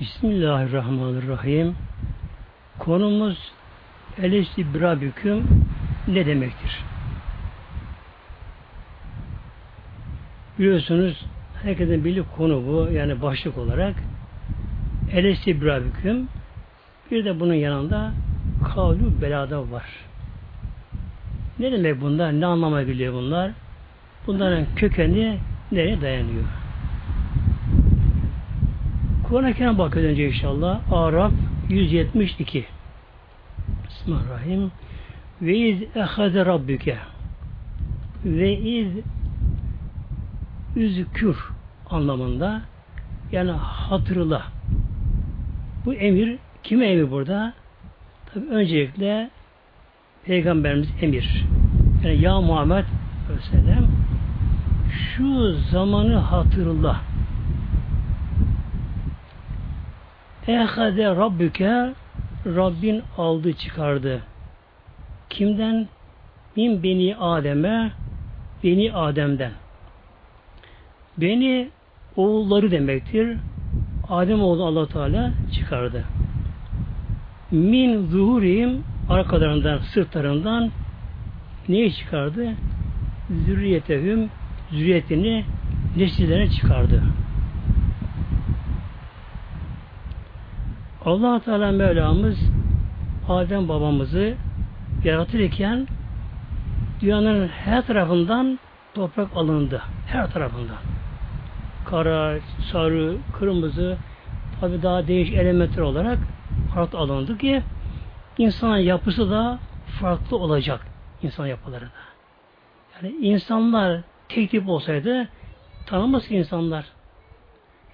Bismillahirrahmanirrahim. Konumuz Elestibra-büküm ne demektir? Biliyorsunuz herkesin bildiği konu bu. Yani başlık olarak Elestibra-büküm bir de bunun yanında kavlu belada var. Ne demek bunlar? Ne anlama geliyor bunlar? Bunların kökeni nereye dayanıyor? Kur'an-ı Kerim bakıyoruz önce inşallah. Araf 172. Bismillahirrahmanirrahim. Ve iz ehade rabbüke ve iz üzkür anlamında yani hatırla. Bu emir kime emir burada? Tabi öncelikle Peygamberimiz emir. Yani ya Muhammed Aleyhisselam şu zamanı hatırla. Ehade Rabbüke Rabbin aldı çıkardı. Kimden? Min beni Adem'e beni Adem'den. Beni oğulları demektir. Adem oğlu Allah Teala çıkardı. Min zuhurihim arkalarından, sırtlarından neyi çıkardı? Zürriyetehüm zürriyetini nesillerine çıkardı. Allah Teala Mevlamız Adem babamızı yaratırken dünyanın her tarafından toprak alındı. Her tarafından. Kara, sarı, kırmızı tabi daha değişik elementler olarak fark alındı ki insan yapısı da farklı olacak. insan yapıları da. Yani insanlar tek tip olsaydı tanımaz insanlar.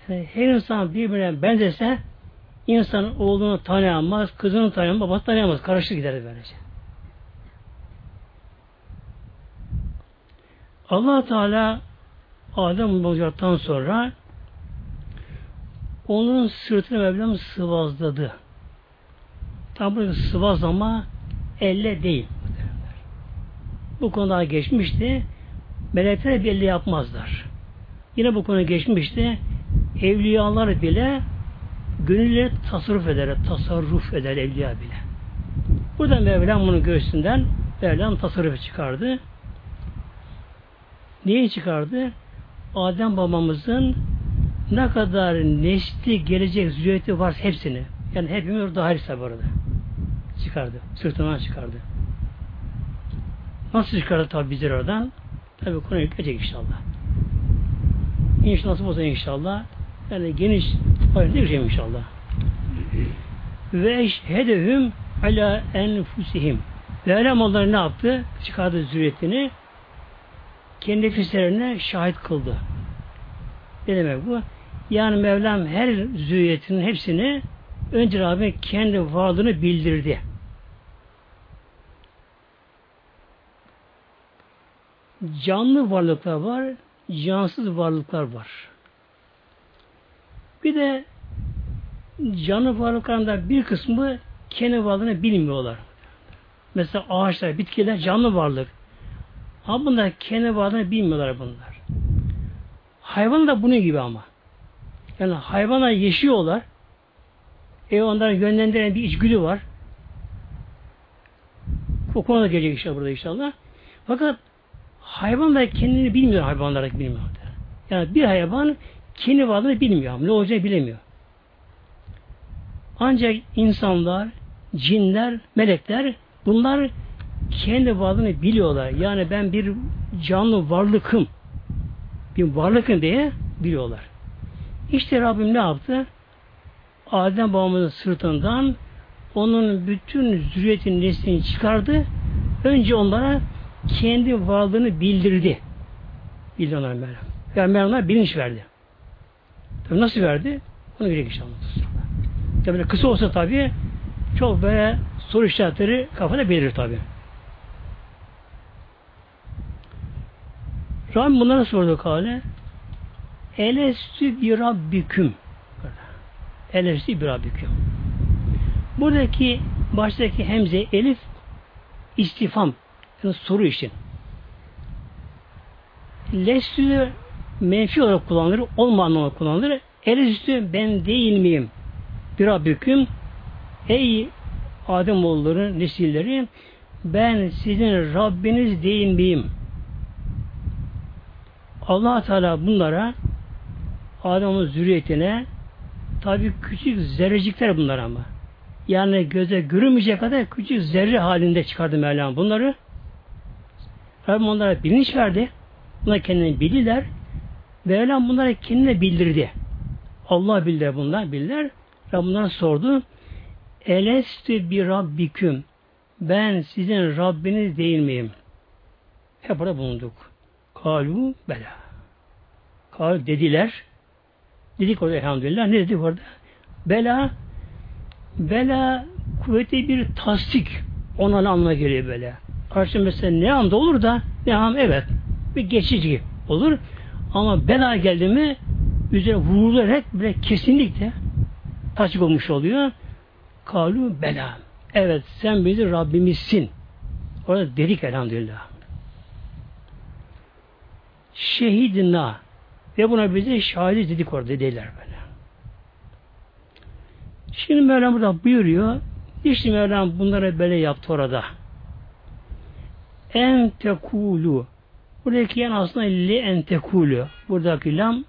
Yani her insan birbirine benzese insan oğlunu tanıyamaz, kızını tanıyamaz, babasını tanıyamaz. Karışık gider böylece. allah Teala Adem olacaktan sonra onun sırtını Mevlam sıvazladı. Tam burada sıvazlama elle değil. Bu konuda geçmişti. Melekler belli yapmazlar. Yine bu konu geçmişti. Evliyalar bile gönülleri tasarruf eder, tasarruf eder evliya bile. Burada Mevlam bunu göğsünden Mevlam tasarrufu çıkardı. Niye çıkardı? Adem babamızın ne kadar nesli gelecek zürriyeti var hepsini. Yani hepimiz dahil tabi orada. Çıkardı. Sırtından çıkardı. Nasıl çıkardı tabi bizler oradan? Tabi konu yükleyecek inşallah. İnşallah nasıl olsa inşallah. Yani geniş ayrıca gireceğim inşallah. Ve eşhedehüm ala enfusihim. Ve Alem onları ne yaptı? Çıkardı zürriyetini. Kendi nefislerine şahit kıldı. Ne demek bu? Yani Mevlam her zürriyetinin hepsini önce Rabbim kendi varlığını bildirdi. Canlı varlıklar var, cansız varlıklar var. Bir de canlı varlıklarında bir kısmı kendi varlığını bilmiyorlar. Mesela ağaçlar, bitkiler canlı varlık. Ama bunlar kendi varlığını bilmiyorlar bunlar. Hayvan da bunun gibi ama. Yani hayvana yaşıyorlar. E onların yönlendiren bir içgüdü var. O konuda gelecek işte burada inşallah. Fakat hayvan da kendini bilmiyor hayvanlar bilmiyor. Yani bir hayvan kendi varlığını bilmiyor. Ne olacağını bilemiyor. Ancak insanlar, cinler, melekler bunlar kendi varlığını biliyorlar. Yani ben bir canlı varlıkım. Bir varlıkım diye biliyorlar. İşte Rabbim ne yaptı? Adem babamızın sırtından onun bütün zürriyetin neslini çıkardı. Önce onlara kendi varlığını bildirdi. Bildi onlara Meryem. Yani Meryem'e bilinç verdi. Tabi nasıl verdi? Onu görecek inşallah. Böyle kısa olsa tabi çok böyle soru işaretleri kafada belirir tabi. Rabbim bunlara sordu kale. Elestü bir rabbiküm. Elestü bir rabbiküm. Buradaki baştaki hemze elif istifam yani soru için. Lestü menfi olarak kullanılır, olma anlamında kullanılır. Elestü ben değil miyim? bir Rabbiküm ey Adem oğulları, nesilleri ben sizin Rabbiniz değil miyim? allah Teala bunlara Adem'in zürriyetine tabi küçük zerrecikler bunlar ama. Yani göze görünmeyecek kadar küçük zerre halinde çıkardı Mevlam bunları. Rabbim onlara bilinç verdi. Bunlar kendini bildiler. Mevlam bunlara kendine bildirdi. Allah bildir bunlar, bildiler. Rabbim sordu. Elestü bir Rabbiküm. Ben sizin Rabbiniz değil miyim? Hep burada bulunduk. Kalu bela. Kal dediler. Dedik orada elhamdülillah. Ne dedik orada? Bela bela kuvvetli bir tasdik ona anlamına geliyor böyle. Karşı mesela ne anda olur da ne an evet bir geçici olur. Ama bela geldi mi üzerine vurularak böyle kesinlikle tasdik olmuş oluyor. Kalu bela. Evet sen bizim Rabbimizsin. Orada dedik elhamdülillah. Şehidina ve buna bize şahit dedik orada dediler böyle. Şimdi Mevlam burada buyuruyor. İşte Mevlam bunlara böyle yaptı orada. En tekulu. Buradaki yan aslında li en tekulu. Buradaki lam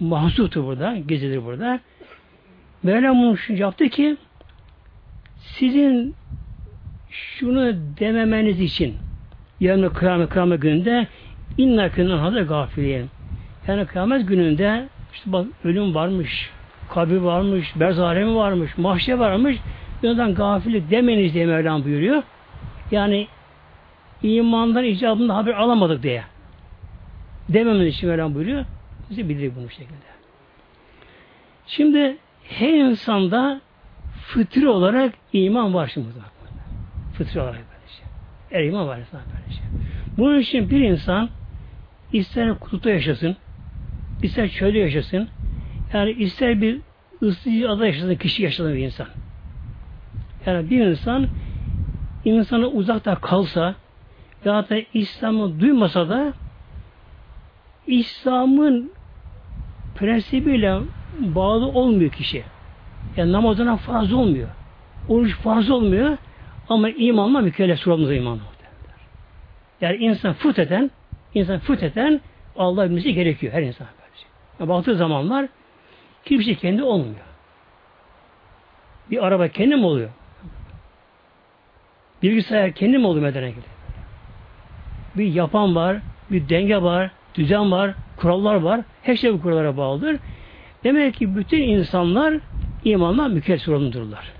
mahsutu burada. Gezilir burada. Mevlam bunu yaptı ki sizin şunu dememeniz için yarın kıyamet kıyamet gününde inna kınan hazır gafiliyin. Yani kıyamet gününde işte bak ölüm varmış, kabir varmış, berz alemi varmış, mahşer varmış. Bundan gafili demeniz diye Mevlam buyuruyor. Yani imandan icabında haber alamadık diye. Dememiz için Mevlam buyuruyor. Bizi bildirir bunu şekilde. Şimdi her insanda fıtri olarak iman var şimdi burada. Fıtri olarak böyle şey. Her iman var insan böyle şey. Bunun için bir insan ister kutupta yaşasın, ister çölde yaşasın, yani ister bir ıssız ada yaşasın, kişi yaşasın bir insan. Yani bir insan insana uzakta kalsa hatta İslam'ı duymasa da İslam'ın prensibiyle bağlı olmuyor kişi. Yani namazına fazla olmuyor. Oruç fazla olmuyor ama imanla mükellef sorumlu iman Yani insan fıt insan fıt eden Allah bilmesi gerekiyor her insan. Yani baktığı zamanlar kimse kendi olmuyor. Bir araba kendi mi oluyor? Bilgisayar kendi mi oluyor medene? Bir yapan var, bir denge var, düzen var, kurallar var. Her şey bu kurallara bağlıdır. Demek ki bütün insanlar imanla mükellef sorumludurlar.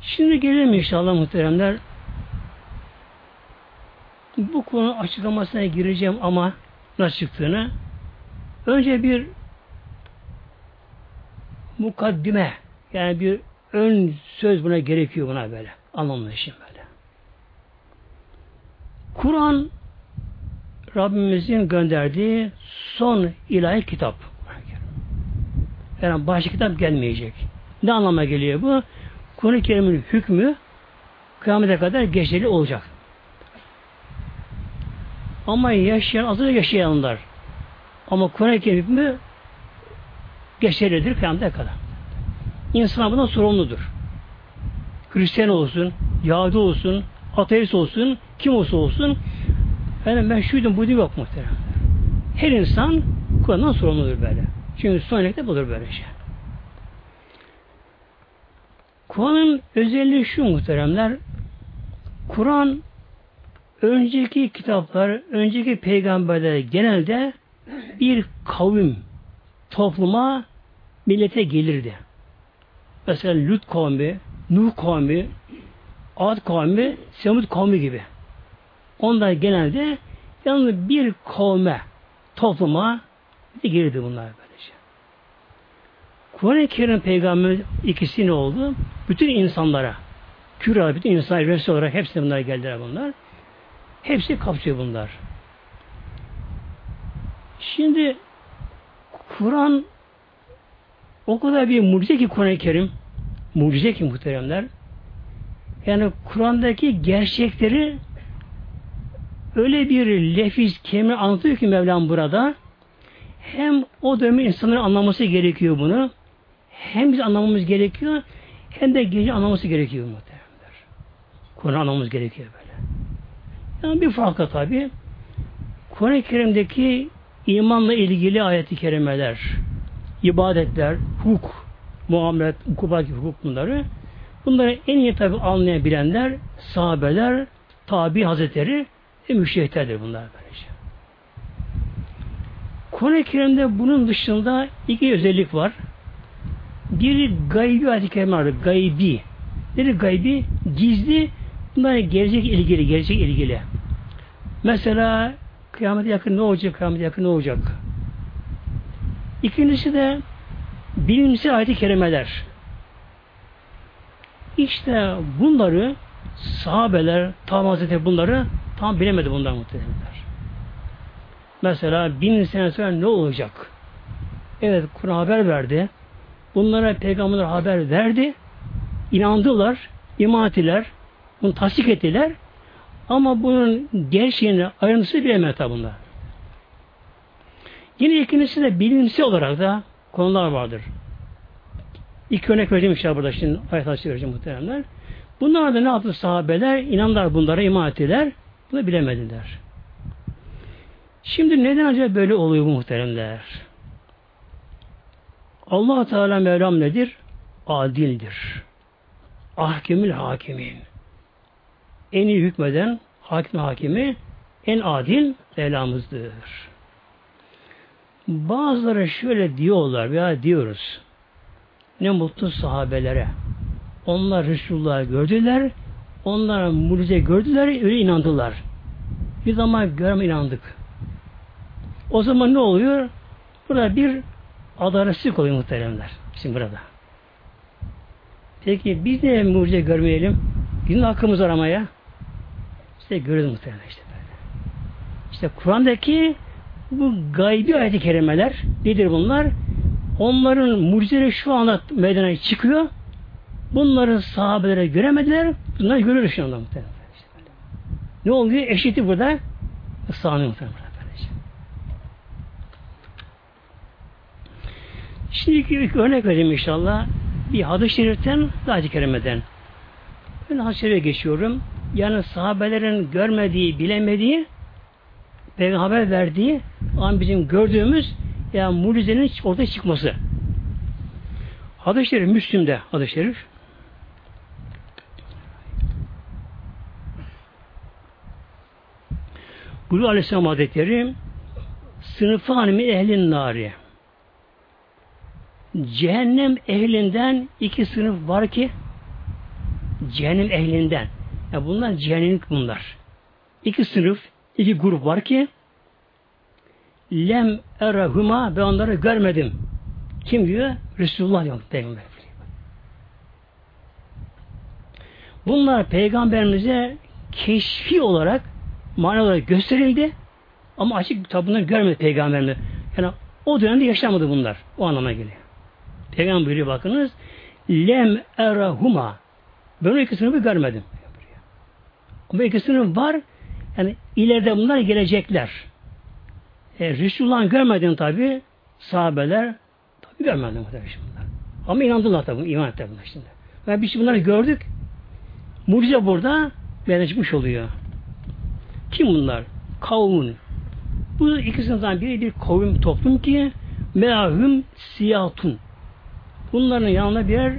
Şimdi gelelim inşallah muhteremler. Bu konu açıklamasına gireceğim ama nasıl çıktığını. Önce bir mukaddime yani bir ön söz buna gerekiyor buna böyle. Anlamlı için böyle. Kur'an Rabbimizin gönderdiği son ilahi kitap. Yani başka kitap gelmeyecek. Ne anlama geliyor bu? Kur'an-ı Kerim'in hükmü kıyamete kadar geçerli olacak. Ama yaşayan, azı yaşayanlar. Ama Kur'an-ı Kerim hükmü geçerlidir kıyamete kadar. İnsan buna sorumludur. Hristiyan olsun, Yahudi olsun, ateist olsun, kim olsa olsun yani ben şuydum buydum yok muhtemelen. Her insan Kur'an'dan sorumludur böyle. Çünkü son örnekte budur böyle şey. Kur'an'ın özelliği şu muhteremler. Kur'an önceki kitaplar, önceki peygamberler genelde bir kavim, topluma, millete gelirdi. Mesela Lut kavmi, Nuh kavmi, Ad kavmi, Semud kavmi gibi. Onlar genelde yalnız bir kavme, topluma girdi bunlar böylece. Kur'an-ı Kerim peygamber ikisi ne oldu? Bütün insanlara, küre, bütün insan resul olarak hepsi bunlar geldiler bunlar. Hepsi kapsıyor bunlar. Şimdi Kur'an o kadar bir mucize ki Kur'an-ı Kerim mucize ki muhteremler yani Kur'an'daki gerçekleri öyle bir lefiz kelime anlatıyor ki Mevlam burada hem o dönemin insanların anlaması gerekiyor bunu. Hem biz anlamamız gerekiyor hem de gece anlaması gerekiyor muhtemelenler. Konu anlamamız gerekiyor böyle. Yani bir farkı tabi. Kur'an-ı Kerim'deki imanla ilgili ayet-i kerimeler, ibadetler, hukuk, muamelet, hukubat gibi hukuk bunları bunları en iyi tabi anlayabilenler sahabeler, tabi hazretleri ve müşehitlerdir bunlar böylece. Kur'an-ı Kerim'de bunun dışında iki özellik var. Biri gaybi ayet-i kerime. Gaybi. Nedir gaybi? Gizli. Bunlar gelecek ilgili, gelecek ilgili. Mesela kıyamet yakın ne olacak, kıyamet yakın ne olacak? İkincisi de bilimsel ayet-i kerimeler. İşte bunları sahabeler, tam hazreti bunları tam bilemedi bunlar muhtemelenler. Mesela bin sene sonra ne olacak? Evet Kur'an haber verdi. Bunlara peygamberler haber verdi. İnandılar, iman ettiler, bunu tasdik ettiler. Ama bunun gerçeğini, ayrıntısını bilemedi bunlar. Yine ikincisi de bilimsel olarak da konular vardır. İki örnek vereceğim inşallah burada şimdi ayet açı vereceğim muhteremler. Bunlar da ne yaptı sahabeler? İnandılar bunlara, iman ettiler. Bunu bilemediler. Şimdi neden acaba böyle oluyor bu muhteremler? allah Teala Mevlam nedir? Adildir. Ahkemül hakimin. En iyi hükmeden hakim hakimi en adil Mevlamızdır. Bazıları şöyle diyorlar veya diyoruz. Ne mutlu sahabelere. Onlar Resulullah'ı gördüler. Onlar mucize gördüler. Öyle inandılar. Bir zaman görme inandık. O zaman ne oluyor? Burada bir adaletsizlik oluyor muhteremler. Şimdi burada. Peki biz ne mucize görmeyelim? Bizim hakkımız aramaya. İşte görürüz muhtemelen işte böyle. İşte Kur'an'daki bu gaybi ayet-i kerimeler nedir bunlar? Onların mucizeleri şu anda meydana çıkıyor. Bunları sahabelere göremediler. Bunları görürüz şu anda muhtemelen. Ne oluyor? Eşiti burada. Sağlanıyor muhtemelen. Şimdi ilk örnek vereyim inşallah. Bir hadis-i şeriften, hadis-i kerimeden. Ben hadis-i geçiyorum. Yani sahabelerin görmediği, bilemediği, peygamber verdiği an bizim gördüğümüz yani mucizenin ortaya çıkması. Hadis-i şerif Müslüm'de hadis-i şerif. Buyuruyor Aleyhisselam Hazretleri sınıfı hanimi ehlin nari cehennem ehlinden iki sınıf var ki cehennem ehlinden ya bunlar cehennemlik bunlar. İki sınıf, iki grup var ki lem erahuma ben onları görmedim. Kim diyor? Resulullah diyor peygamber. Bunlar peygamberimize keşfi olarak mana olarak gösterildi ama açık kitabını görmedi peygamberimiz. Yani o dönemde yaşamadı bunlar. O anlama geliyor. Peygamber buyuruyor bakınız. Lem erahuma. Ben o ikisini bir görmedim. Ama ikisinin var. Yani ileride bunlar gelecekler. E, Resulullah'ın görmediğini tabi sahabeler tabi görmedi bunlar. Ama inandılar tabi. iman ettiler bunlar şimdi. Ve biz bunları gördük. Mucize burada benzeşmiş oluyor. Kim bunlar? Kavmun. Bu ikisinden biri bir kavim toplum ki meahüm siyatun. Bunların yanında birer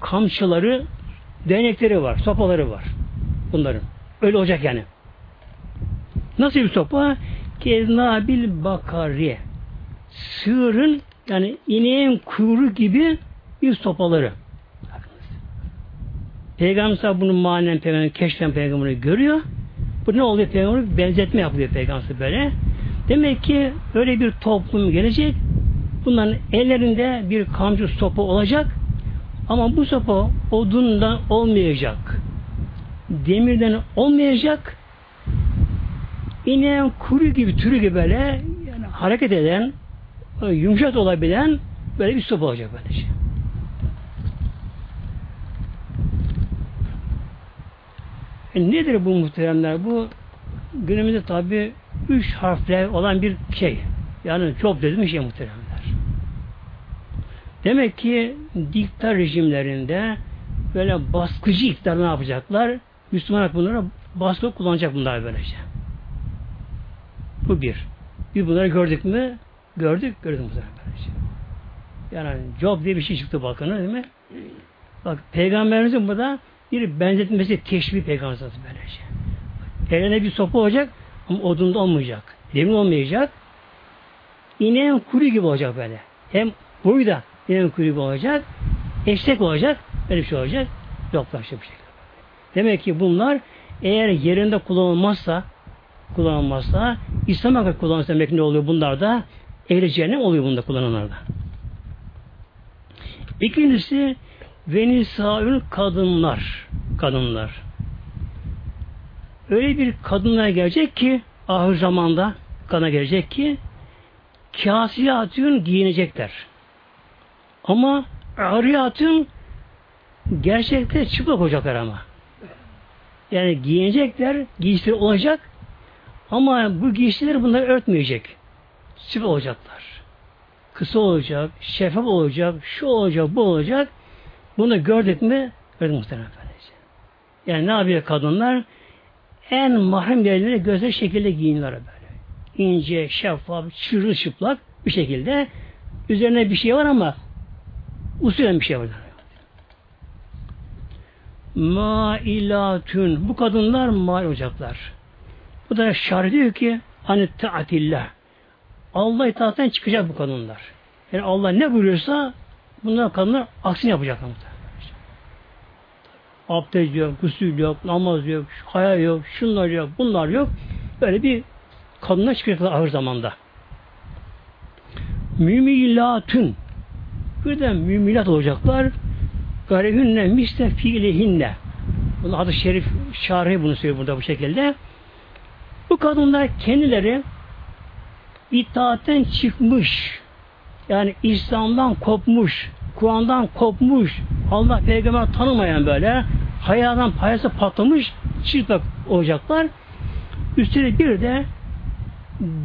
kamçıları, değnekleri var, sopaları var. Bunların. Öyle olacak yani. Nasıl bir sopa? Keznabil bakari. Sığırın yani ineğin kuyruğu gibi bir sopaları. Peygamber bunun manen peygamber, keşfen peygamberi görüyor. Bu ne oluyor peygamber? Benzetme yapıyor peygamber böyle. Demek ki öyle bir toplum gelecek. Bunların ellerinde bir kamçı sopa olacak. Ama bu sopa odundan olmayacak. Demirden olmayacak. İneğin kuru gibi, türü gibi böyle yani hareket eden, yumuşak olabilen böyle bir sopa olacak böylece. E nedir bu muhteremler? Bu günümüzde tabi üç harfler olan bir şey. Yani çok dedim şey muhteremler. Demek ki diktat rejimlerinde böyle baskıcı iktidar ne yapacaklar? Müslüman bunlara baskı kullanacak bunlar böylece. Bu bir. Bir bunları gördük mü? Gördük, gördük böylece. Yani Job diye bir şey çıktı bakın değil mi? Bak peygamberimizin burada bir benzetmesi teşbih peygamberimiz böylece. Eline bir sopa olacak ama odunda olmayacak. Demir olmayacak. İneğin kuru gibi olacak böyle. Hem boyu da ineğin kuru gibi olacak. Eşek olacak. Böyle bir şey olacak. Yok başka bir şey. Demek ki bunlar eğer yerinde kullanılmazsa kullanılmazsa İslam hakkı kullanılırsa demek ne oluyor bunlar da ehli cehennem oluyor bunda kullananlarda. İkincisi venisaün kadınlar. Kadınlar. Öyle bir kadınlar gelecek ki ahir zamanda kana gelecek ki kasiyatın giyinecekler. Ama ariyatın gerçekte çıplak olacaklar ama. Yani giyinecekler, giysileri olacak ama bu giysileri bunları örtmeyecek. Çıplak olacaklar. Kısa olacak, şeffaf olacak, şu olacak, bu olacak. Bunu gördük mü? Gördük muhtemelen Yani ne yapıyor kadınlar? En mahrem yerlerine gözler şekilde giyinirler böyle. İnce, şeffaf, çırılçıplak bir şekilde. Üzerine bir şey var ama usulen bir şey var. Mailatün. Bu kadınlar mail olacaklar. Bu da şar diyor ki hani taatillah. Allah itaatten çıkacak bu kadınlar. Yani Allah ne buyuruyorsa bunlar kadınlar aksini yapacak. Abdest yok, gusül yok, namaz yok, haya yok, şunlar yok, bunlar yok. Böyle bir kadınlar çıkacaklar ağır zamanda. Mümilatün. Bir de mümilat olacaklar. Garehünne misle fiilihinne. Bunun adı şerif şarhi bunu söylüyor burada bu şekilde. Bu kadınlar kendileri itaatten çıkmış. Yani İslam'dan kopmuş, Kur'an'dan kopmuş, Allah peygamber tanımayan böyle hayadan payası patlamış çıplak olacaklar. Üstelik bir de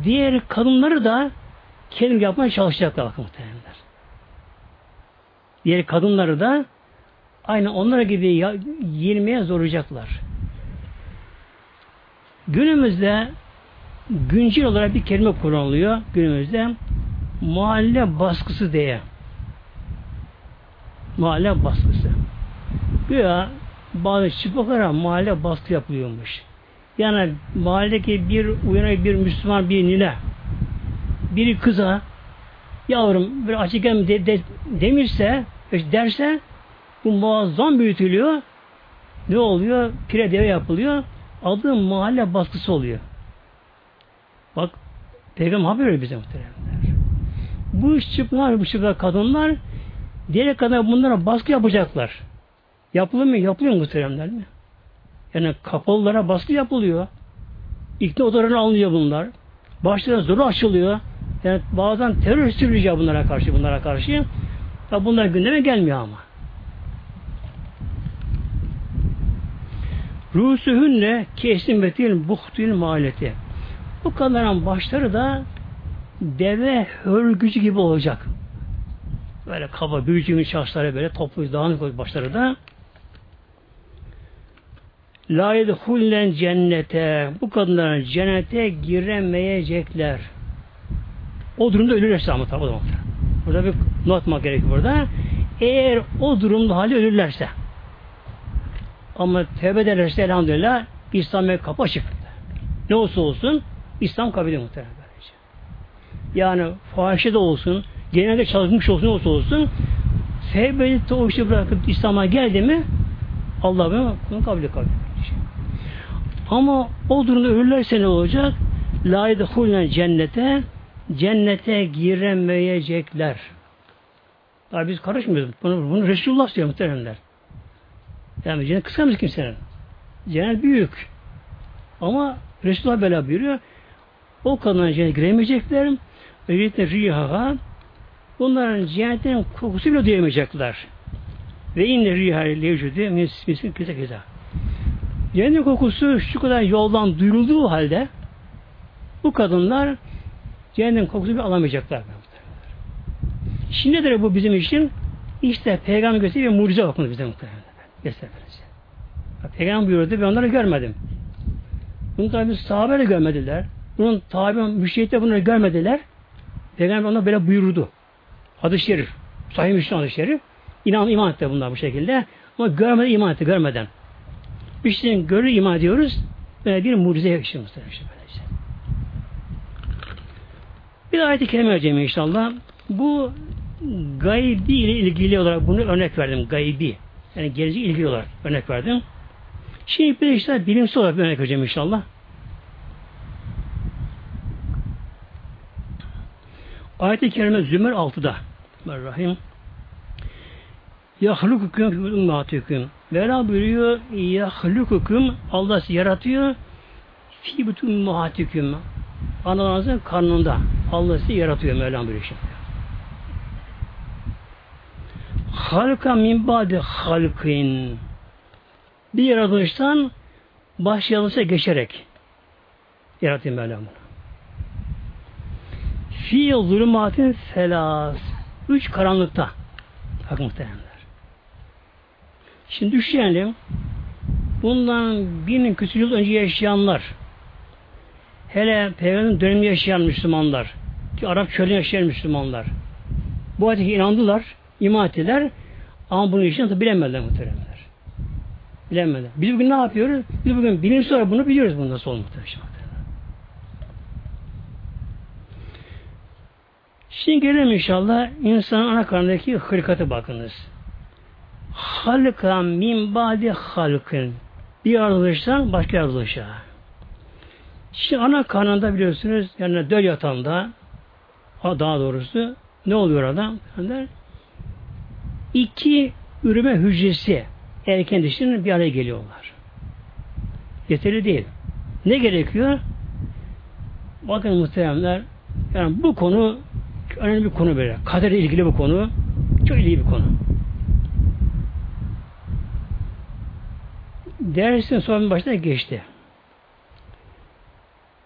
diğer kadınları da kendim yapmaya çalışacaklar bakın muhtemelenler. Diğer kadınları da aynı onlara gibi yirmeye zorlayacaklar. Günümüzde güncel olarak bir kelime kullanılıyor günümüzde mahalle baskısı diye. Mahalle baskısı. Güya bazı çıplaklara mahalle baskı yapılıyormuş. Yani mahalledeki bir uyanık bir Müslüman bir nine biri kıza yavrum bir açık de, de, demişse derse bu muazzam büyütülüyor. Ne oluyor? Pire deve yapılıyor. Adı mahalle baskısı oluyor. Bak Peygamber haber veriyor bize muhteremler. Bu çıplak, bu çıplak kadınlar diğer kadar bunlara baskı yapacaklar. Yapılır mı? Yapılıyor mu muhteremler mi? Yani kapalılara baskı yapılıyor. İkna odalarına alınıyor bunlar. Başları zoru açılıyor. Yani bazen terör sürülecek bunlara karşı, bunlara karşı. Tabi bunlar gündeme gelmiyor ama. Rusuhünne kesim buhtil maleti. Bu kadınların başları da deve hörgücü gibi olacak. Böyle kaba, büyücünün şahsları böyle toplu dağınık başları da La yedhullen cennete bu kadınların cennete giremeyecekler. O durumda ölürlerse ama tabi Burada bir not gerekiyor burada. Eğer o durumda hali ölürlerse ama tevbe ederlerse elhamdülillah İslam'a kapı açık. Ne olsa olsun İslam kabul ediyor muhtemelen. Yani fahişe de olsun, genelde çalışmış olsun olsa olsun edip o işi bırakıp İslam'a geldi mi Allah bunu kabul ediyor. Ama o durumda ölürlerse ne olacak? La yedhulne cennete cennete giremeyecekler. Daha biz karışmıyoruz. Bunu, bunu Resulullah diyor muhteremler. Yani cennet kıskanmış kimsenin. Cennet büyük. Ama Resulullah böyle buyuruyor. O kadınlar cennete giremeyecekler. Özellikle rihaha bunların cennetin kokusu bile duyamayacaklar. Ve inne riha levcudu misin kıza kıza. Cennet kokusu şu kadar yoldan duyulduğu halde bu kadınlar cehennem kokusunu bir alamayacaklar. Şimdi de bu bizim için işte peygamber gösteriyor bir mucize bakın bize muhtemelen. Göstermeniz. Peygamber buyurdu ben onları görmedim. Bunu tabi sahabe görmediler. Bunun tabi müşrikler bunları görmediler. Peygamber ona böyle buyurdu. Hadis-i şerif. Sahih Müslüman hadis-i şerif. İnan, iman etti bunlar bu şekilde. Ama görmeden iman etti, görmeden. İşte görür iman ediyoruz. Böyle bir mucize böylece. Bir ayet-i kerime vereceğim inşallah. Bu gaybi ile ilgili olarak bunu örnek verdim. Gaybi. Yani gelecek ilgili örnek verdim. Şimdi bir işte bilimsel olarak bir örnek vereceğim inşallah. Ayet-i Kerime Zümer 6'da Rahim Yahlukukum ümmatüküm Mevla buyuruyor Yahlukukum Allah sizi yaratıyor fi bütün ümmatüküm Analarınızın karnında Allah sizi yaratıyor Mevla buyuruyor şimdi. Halka min ba'di halkin bir yaratılıştan baş yaratılışa geçerek yaratıyor Mevlam bunu. Fi zulümatin selas. Üç karanlıkta. Bak muhtemelenler. Şimdi düşünelim. Bundan binin küsur yıl önce yaşayanlar hele Peygamber'in döneminde yaşayan Müslümanlar ki Arap çölünde yaşayan Müslümanlar bu ayete inandılar, iman ettiler ama bunu işini bilemediler muhteremler. Bilemediler. Biz bugün ne yapıyoruz? Biz bugün bilim sonra bunu biliyoruz bunu nasıl olmuş. Şimdi gelelim inşallah insanın ana karnındaki hırkatı bakınız. Halka min badi halkın. Bir yaratılıştan başka yaratılışa. Şimdi ana karnında biliyorsunuz yani döl yatağında daha doğrusu ne oluyor adam? İki üreme hücresi erken dişinin bir araya geliyorlar. Yeterli değil. Ne gerekiyor? Bakın muhteremler yani bu konu önemli bir konu böyle. Kaderle ilgili bir konu. Çok ilgili bir konu. Dersin son başta geçti.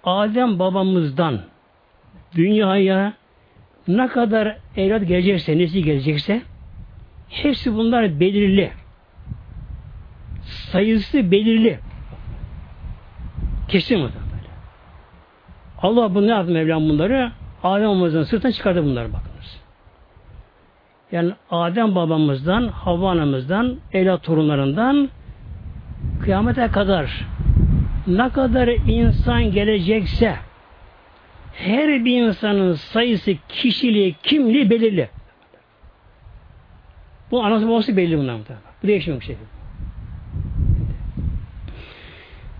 Adem babamızdan dünyaya ne kadar evlat gelecekse, nesil gelecekse hepsi bunlar belirli. Sayısı belirli. Kesin mi? Allah bunu ne yaptı Mevlam bunları? Adem babamızdan sırtına çıkardı bunları bakınız. Yani Adem babamızdan, Havva anamızdan, evlat torunlarından kıyamete kadar ne kadar insan gelecekse her bir insanın sayısı, kişiliği, kimliği belirli. Bu anası babası belli bunlar. Bu değişmiyor bir şey.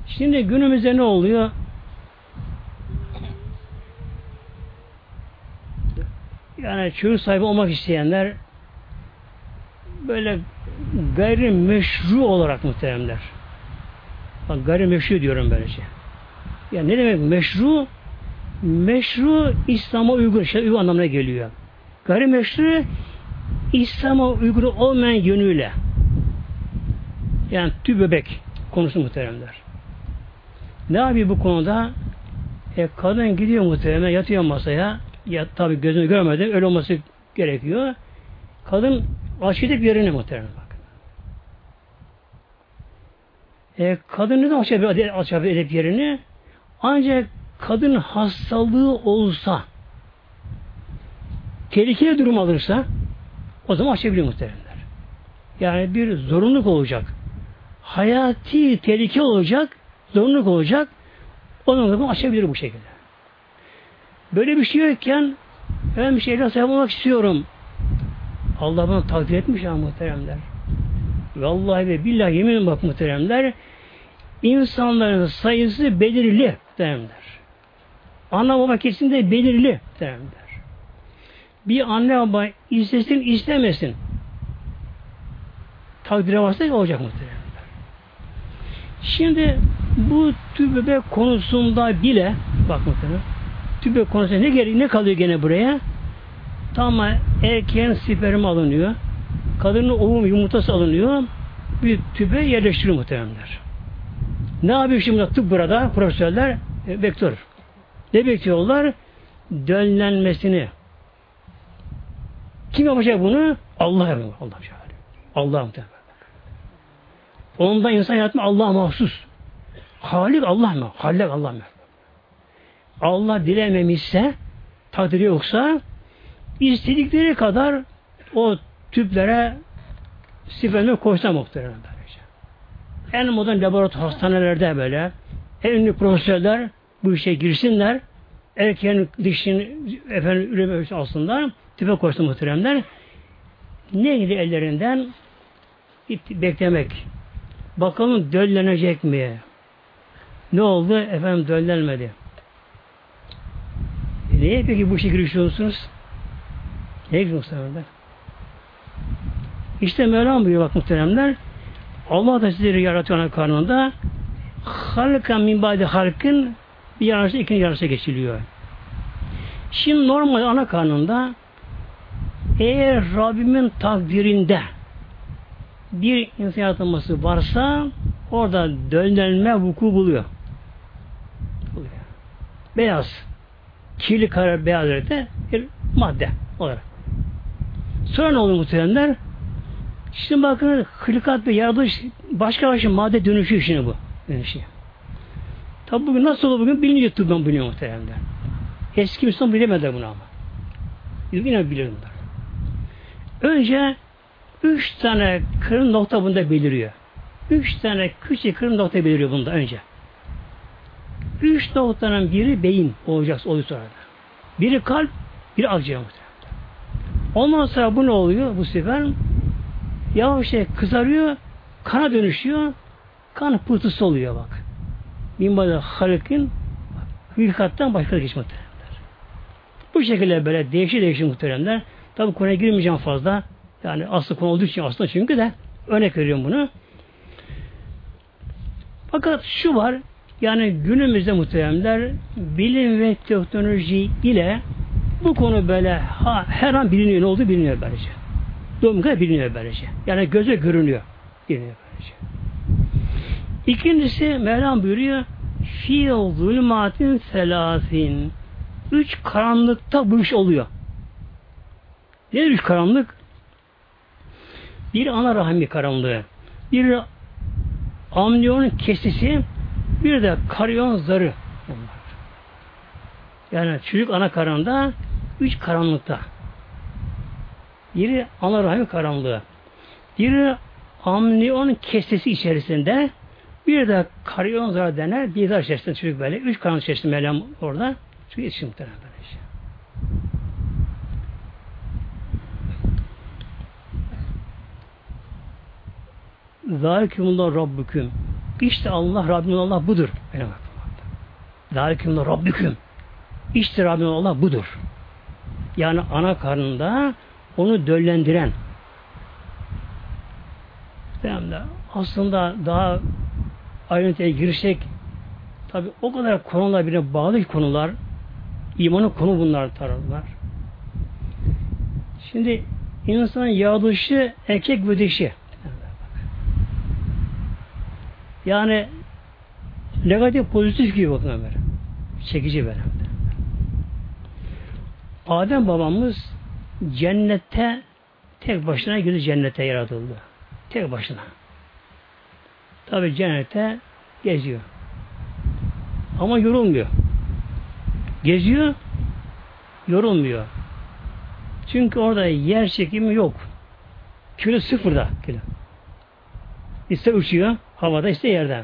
Şimdi günümüzde ne oluyor? Yani çocuk sahibi olmak isteyenler böyle gayri meşru olarak muhteremler. Bak gayri meşru diyorum böylece. Yani ne demek meşru? Meşru İslam'a uygun, şey, uygun anlamına geliyor. Gayri meşru İslam'a uygun olmayan yönüyle. Yani tüy bebek konusu muhteremler. Ne yapıyor bu konuda? E, kadın gidiyor muhtemelen yatıyor masaya. Ya tabi gözünü görmedi. Öyle olması gerekiyor. Kadın aç edip yerine muhtemelen bak. E, kadın neden açabilir edip yerini? Ancak kadın hastalığı olsa tehlikeli durum alırsa o zaman açabilir muhtemelenler. Yani bir zorunluluk olacak. Hayati tehlike olacak, zorunluluk olacak. O zaman açabilir bu şekilde. Böyle bir şey yokken ben bir şeyle sahip olmak istiyorum. Allah bana takdir etmiş ya muhteremler. Vallahi ve billahi yemin bak muhteremler insanların sayısı belirli muhteremler. Ana baba kesinlikle belirli muhteremler. Bir anne baba istesin istemesin takdire varsa olacak muhteremler. Şimdi bu tübebe konusunda bile bak muhterem tübebe konusunda ne, geri, ne kalıyor gene buraya? Tamam erkeğin sperm alınıyor. Kadının ovum yumurtası alınıyor. Bir tübe yerleştiriyor muhteremler. Ne yapıyor şimdi tıp burada profesörler? E, vektör. Ne bekliyorlar? döllenmesini kim yapacak bunu? Allah yapacak. Allah yapacak. Allah muhtemelen. Onda insan yaratma Allah mahsus. Halik Allah mı? Halik Allah mı? Allah dilememişse, takdiri yoksa istedikleri kadar o tüplere siferine koysa muhtemelen. En modern laboratuvar hastanelerde böyle en ünlü profesörler bu işe girsinler. Erkeğin dişini efendim üreme alsınlar. Tüpe koysun muhteremler. Neydi ellerinden? Beklemek. Bakalım döllenecek mi? Ne oldu? Efendim döllenmedi. E niye peki bu işe girişiyorsunuz? Neye girişiyorsunuz? İşte Mevlam buyuruyor bak muhteremler. Allah da sizleri yaratıyor ana karnında. Halkan min badi halkın bir yarısı ikinci yarısı geçiliyor. Şimdi normal ana karnında eğer Rabbimin takdirinde bir insan yaratılması varsa orada dönlenme vuku buluyor. buluyor. Beyaz. Kirli karar beyaz de bir madde olarak. Sonra ne oluyor muhtemelenler? Şimdi bakın hılkat ve yaratılış başka başka madde dönüşüyor şimdi bu. Dönüşüyor. Tabi bugün nasıl olur bugün bilmiyor tıbben biliyor muhteremler. Eski Müslüman bilemedi bunu ama. Yine bilir bunlar. Önce üç tane kırım nokta bunda beliriyor. Üç tane küçük kırım nokta beliriyor bunda önce. Üç noktanın biri beyin olacak oluyor sonra. Biri kalp, biri akciğer muhtemelen. Ondan sonra bu ne oluyor bu sefer? Yavaş şey kızarıyor, kana dönüşüyor, kan pıhtısı oluyor bak. Minbada halikin hilkattan başka geçmek Bu şekilde böyle değişik değişik muhteremler. Tabi konuya girmeyeceğim fazla. Yani aslı konu olduğu için aslında çünkü de örnek veriyorum bunu. Fakat şu var, yani günümüzde muhteremler bilim ve teknoloji ile bu konu böyle ha, her an biliniyor, ne olduğu biliniyor böylece. Doğum kadar biliniyor böylece. Yani göze görünüyor. Biliniyor böylece. İkincisi Mevlam buyuruyor fi zulmatin selasin üç karanlıkta bu iş oluyor. Nedir üç karanlık? Bir ana rahmi karanlığı, bir amniyon kesisi, bir de karyon zarı. Yani çocuk ana karında, üç karanlıkta. Biri ana rahmi karanlığı, biri amniyon kesesi içerisinde, bir de karyon zarı dener, bir daha içerisinde çocuk böyle, üç karanlık içerisinde Mevlam orada, çünkü yetişim muhtemelen böyle. Zalikumullah Rabbüküm. İşte Allah Rabbim Allah budur. Zalikumullah Rabbüküm. İşte Rabbim Allah budur. Yani ana karnında onu döllendiren. Demle, aslında daha ayrıntıya girsek tabi o kadar konular birine bağlı konular imanın konu bunlar taraflar. Şimdi insanın yaratılışı erkek ve dişi. Yani negatif pozitif gibi bakın böyle. Çekici böyle. Adem babamız cennette tek başına girdi cennete yaratıldı. Tek başına. Tabi cennete geziyor. Ama yorulmuyor. Geziyor, yorulmuyor. Çünkü orada yer çekimi yok. Kilo sıfırda. Kilo. İşte uçuyor, havada ise yerde.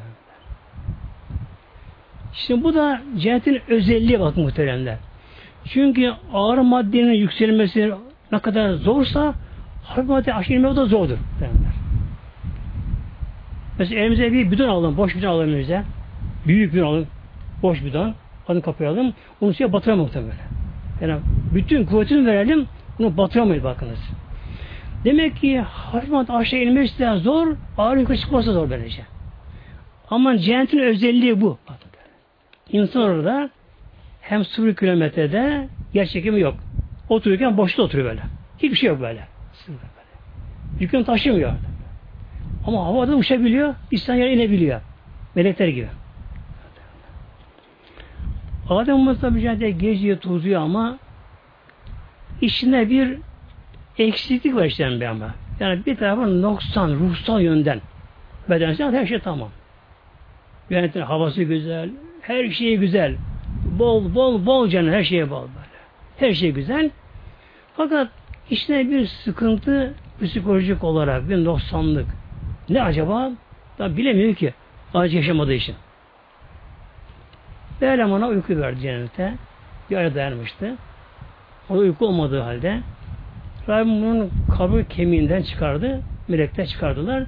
Şimdi bu da cennetin özelliği bak muhteremler. Çünkü ağır maddenin yükselmesi ne kadar zorsa hafif madde aşağı o da zordur. Derler. Mesela elimize bir bidon alalım, boş bidon alalım elimize. Büyük bidon alalım, boş bidon. Onu kapayalım, onu suya batıramayız muhtemelen. Yani bütün kuvvetini verelim, bunu batıramayız bakınız. Demek ki hafif aşağı inmesi de zor, ağır yukarı çıkması zor böylece. Ama cennetin özelliği bu. İnsan orada hem sıfır kilometrede yer çekimi yok. Otururken boşta oturuyor böyle. Hiçbir şey yok böyle. Yükünü taşımıyor. Ama havada uçabiliyor, insan yere inebiliyor. Melekler gibi. Adem Mustafa Cennet'te geziyor, tozuyor ama içinde bir eksiklik var işte ama. Yani bir tarafın noksan, ruhsal yönden. Bedensel her şey tamam. Yönetim havası güzel, her şey güzel. Bol bol bol canı her şeye bol böyle. Her şey güzel. Fakat işte bir sıkıntı psikolojik olarak bir noksanlık. Ne acaba? Da bilemiyor ki. Acı yaşamadığı için. Bir elemana uyku verdi cennete. Bir ara dayanmıştı. O uyku olmadığı halde Rabbim bunun kabri kemiğinden çıkardı. Melekler çıkardılar.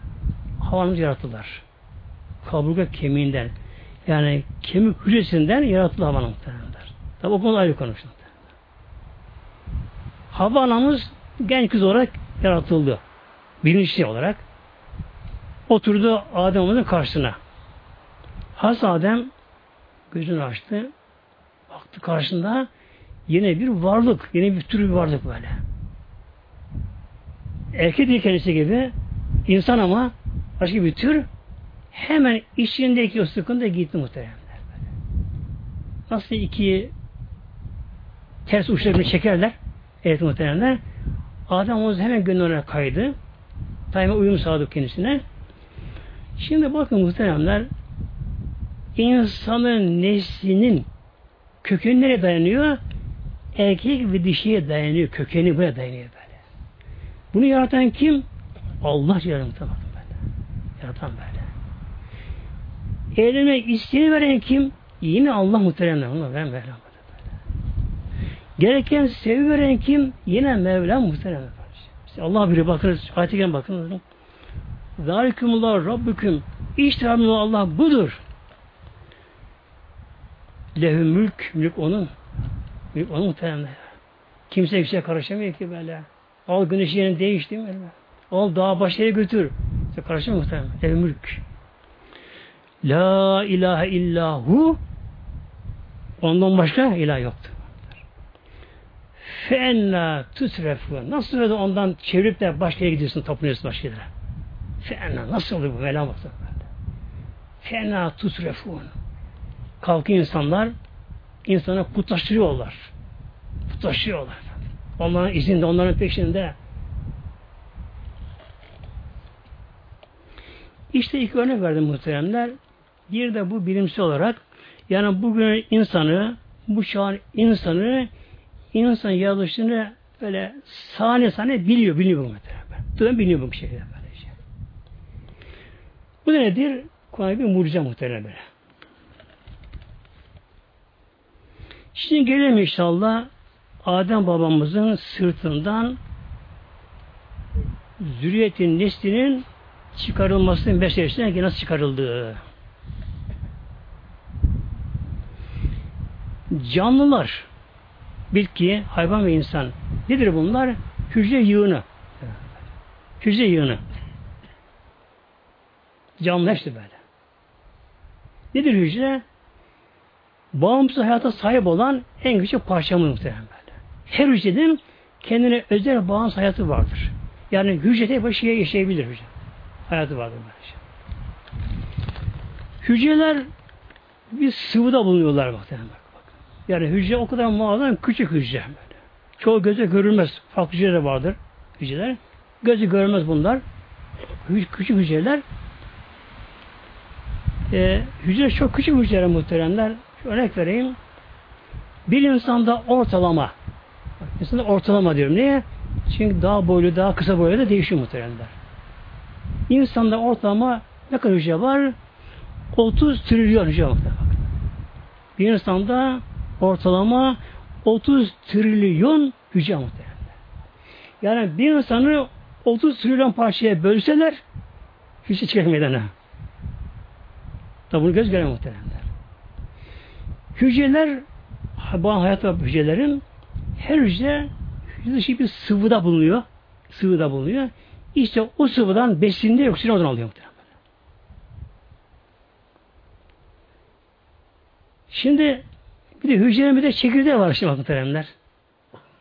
Havanımızı yarattılar. Kaburga kemiğinden. Yani kemik hücresinden yaratıldı havanın muhtemelenler. Tabi o konuda ayrı konuştuk. Hava anamız genç kız olarak yaratıldı. Bilinçli olarak. Oturdu Adem'in karşısına. Has Adem gözünü açtı. Baktı karşında yine bir varlık, yine bir tür bir varlık böyle. Erkek değil kendisi gibi insan ama başka bir tür hemen içindeki o sıkıntı gitti muhteremler. Nasıl iki ters uçlarını çekerler evet muhteremler Adem onu hemen gönlüne kaydı. Daima uyum sağladı kendisine. Şimdi bakın muhteremler insanın neslinin kökeni nereye dayanıyor? Erkek ve dişiye dayanıyor. Kökeni buraya dayanıyor böyle. Bunu yaratan kim? Allah yaratan. Yaratan böyle. Evlenmek isteyeni veren kim? Yine Allah muhteremler. Onu veren Mevlam. Gereken sevi veren kim? Yine Mevlam muhteremler. İşte Allah biri bakınız. Ayet-i bakınız. Zalikumullah Rabbüküm. İşte Allah budur. Lehü mülk, mülk onun. Mülk onun muhtemelen. Kimse bir şey karışamıyor ki böyle. Al güneş yerini değiş değil mi? Al dağa başları götür. İşte karışamıyor muhtemelen. Lehü mülk. La ilahe illahu ondan başka ilah yoktur. Fenna tutrefu. Nasıl öyle ondan çevirip de başka yere gidiyorsun, tapınıyorsun başka yere. Fenna. Nasıl oluyor bu? Vela baksana. Fenna tutrefu. Kalkıyor insanlar insana putlaştırıyorlar. Putlaştırıyorlar. Onların izinde, onların peşinde. İşte ilk örnek verdim muhteremler. Bir de bu bilimsel olarak yani bugün insanı, bu çağın insanı insan yaratılışını böyle sahne sahne biliyor, biliyor bu muhteremler. Dön biliyor bu şekilde böylece. Bu da nedir? Konu bir mucize muhterem böyle. Şimdi gelelim inşallah Adem babamızın sırtından zürriyetin neslinin çıkarılmasının meselesine nasıl çıkarıldığı. Canlılar, bitki, hayvan ve insan nedir bunlar? Hücre yığını. Hücre yığını. Canlı hepsi böyle. Nedir hücre? bağımsız hayata sahip olan en küçük parçamız muhtemelen. Her hücrenin kendine özel bağımsız hayatı vardır. Yani hücrede başı yaşayabilir hücre. Hayatı vardır böylece. Hücreler bir sıvıda bulunuyorlar muhtemelen. Yani hücre o kadar muazzam küçük hücre böyle. Çoğu göze görülmez. Farklı hücreler vardır hücreler. Gözü görmez bunlar. Küçük hücreler. Ee, hücre çok küçük hücreler muhteremler. Şu örnek vereyim. Bir insanda ortalama insanda ortalama diyorum. Niye? Çünkü daha boylu, daha kısa boylu da değişiyor muhtemelenler. İnsanda ortalama ne kadar hücre var? 30 trilyon hücre var. Bir insanda ortalama 30 trilyon hücre muhtemelen. Yani bir insanı 30 trilyon parçaya bölseler hiç çıkar meydana. Tabi bunu göz gören muhtemelen. Hücreler bu hayat hücrelerin her hücre dışı bir sıvıda bulunuyor. Sıvıda bulunuyor. İşte o sıvıdan besinde oksijen oradan alıyor muhtemelen. Şimdi bir de hücrenin bir de çekirdeği var şimdi muhteremler.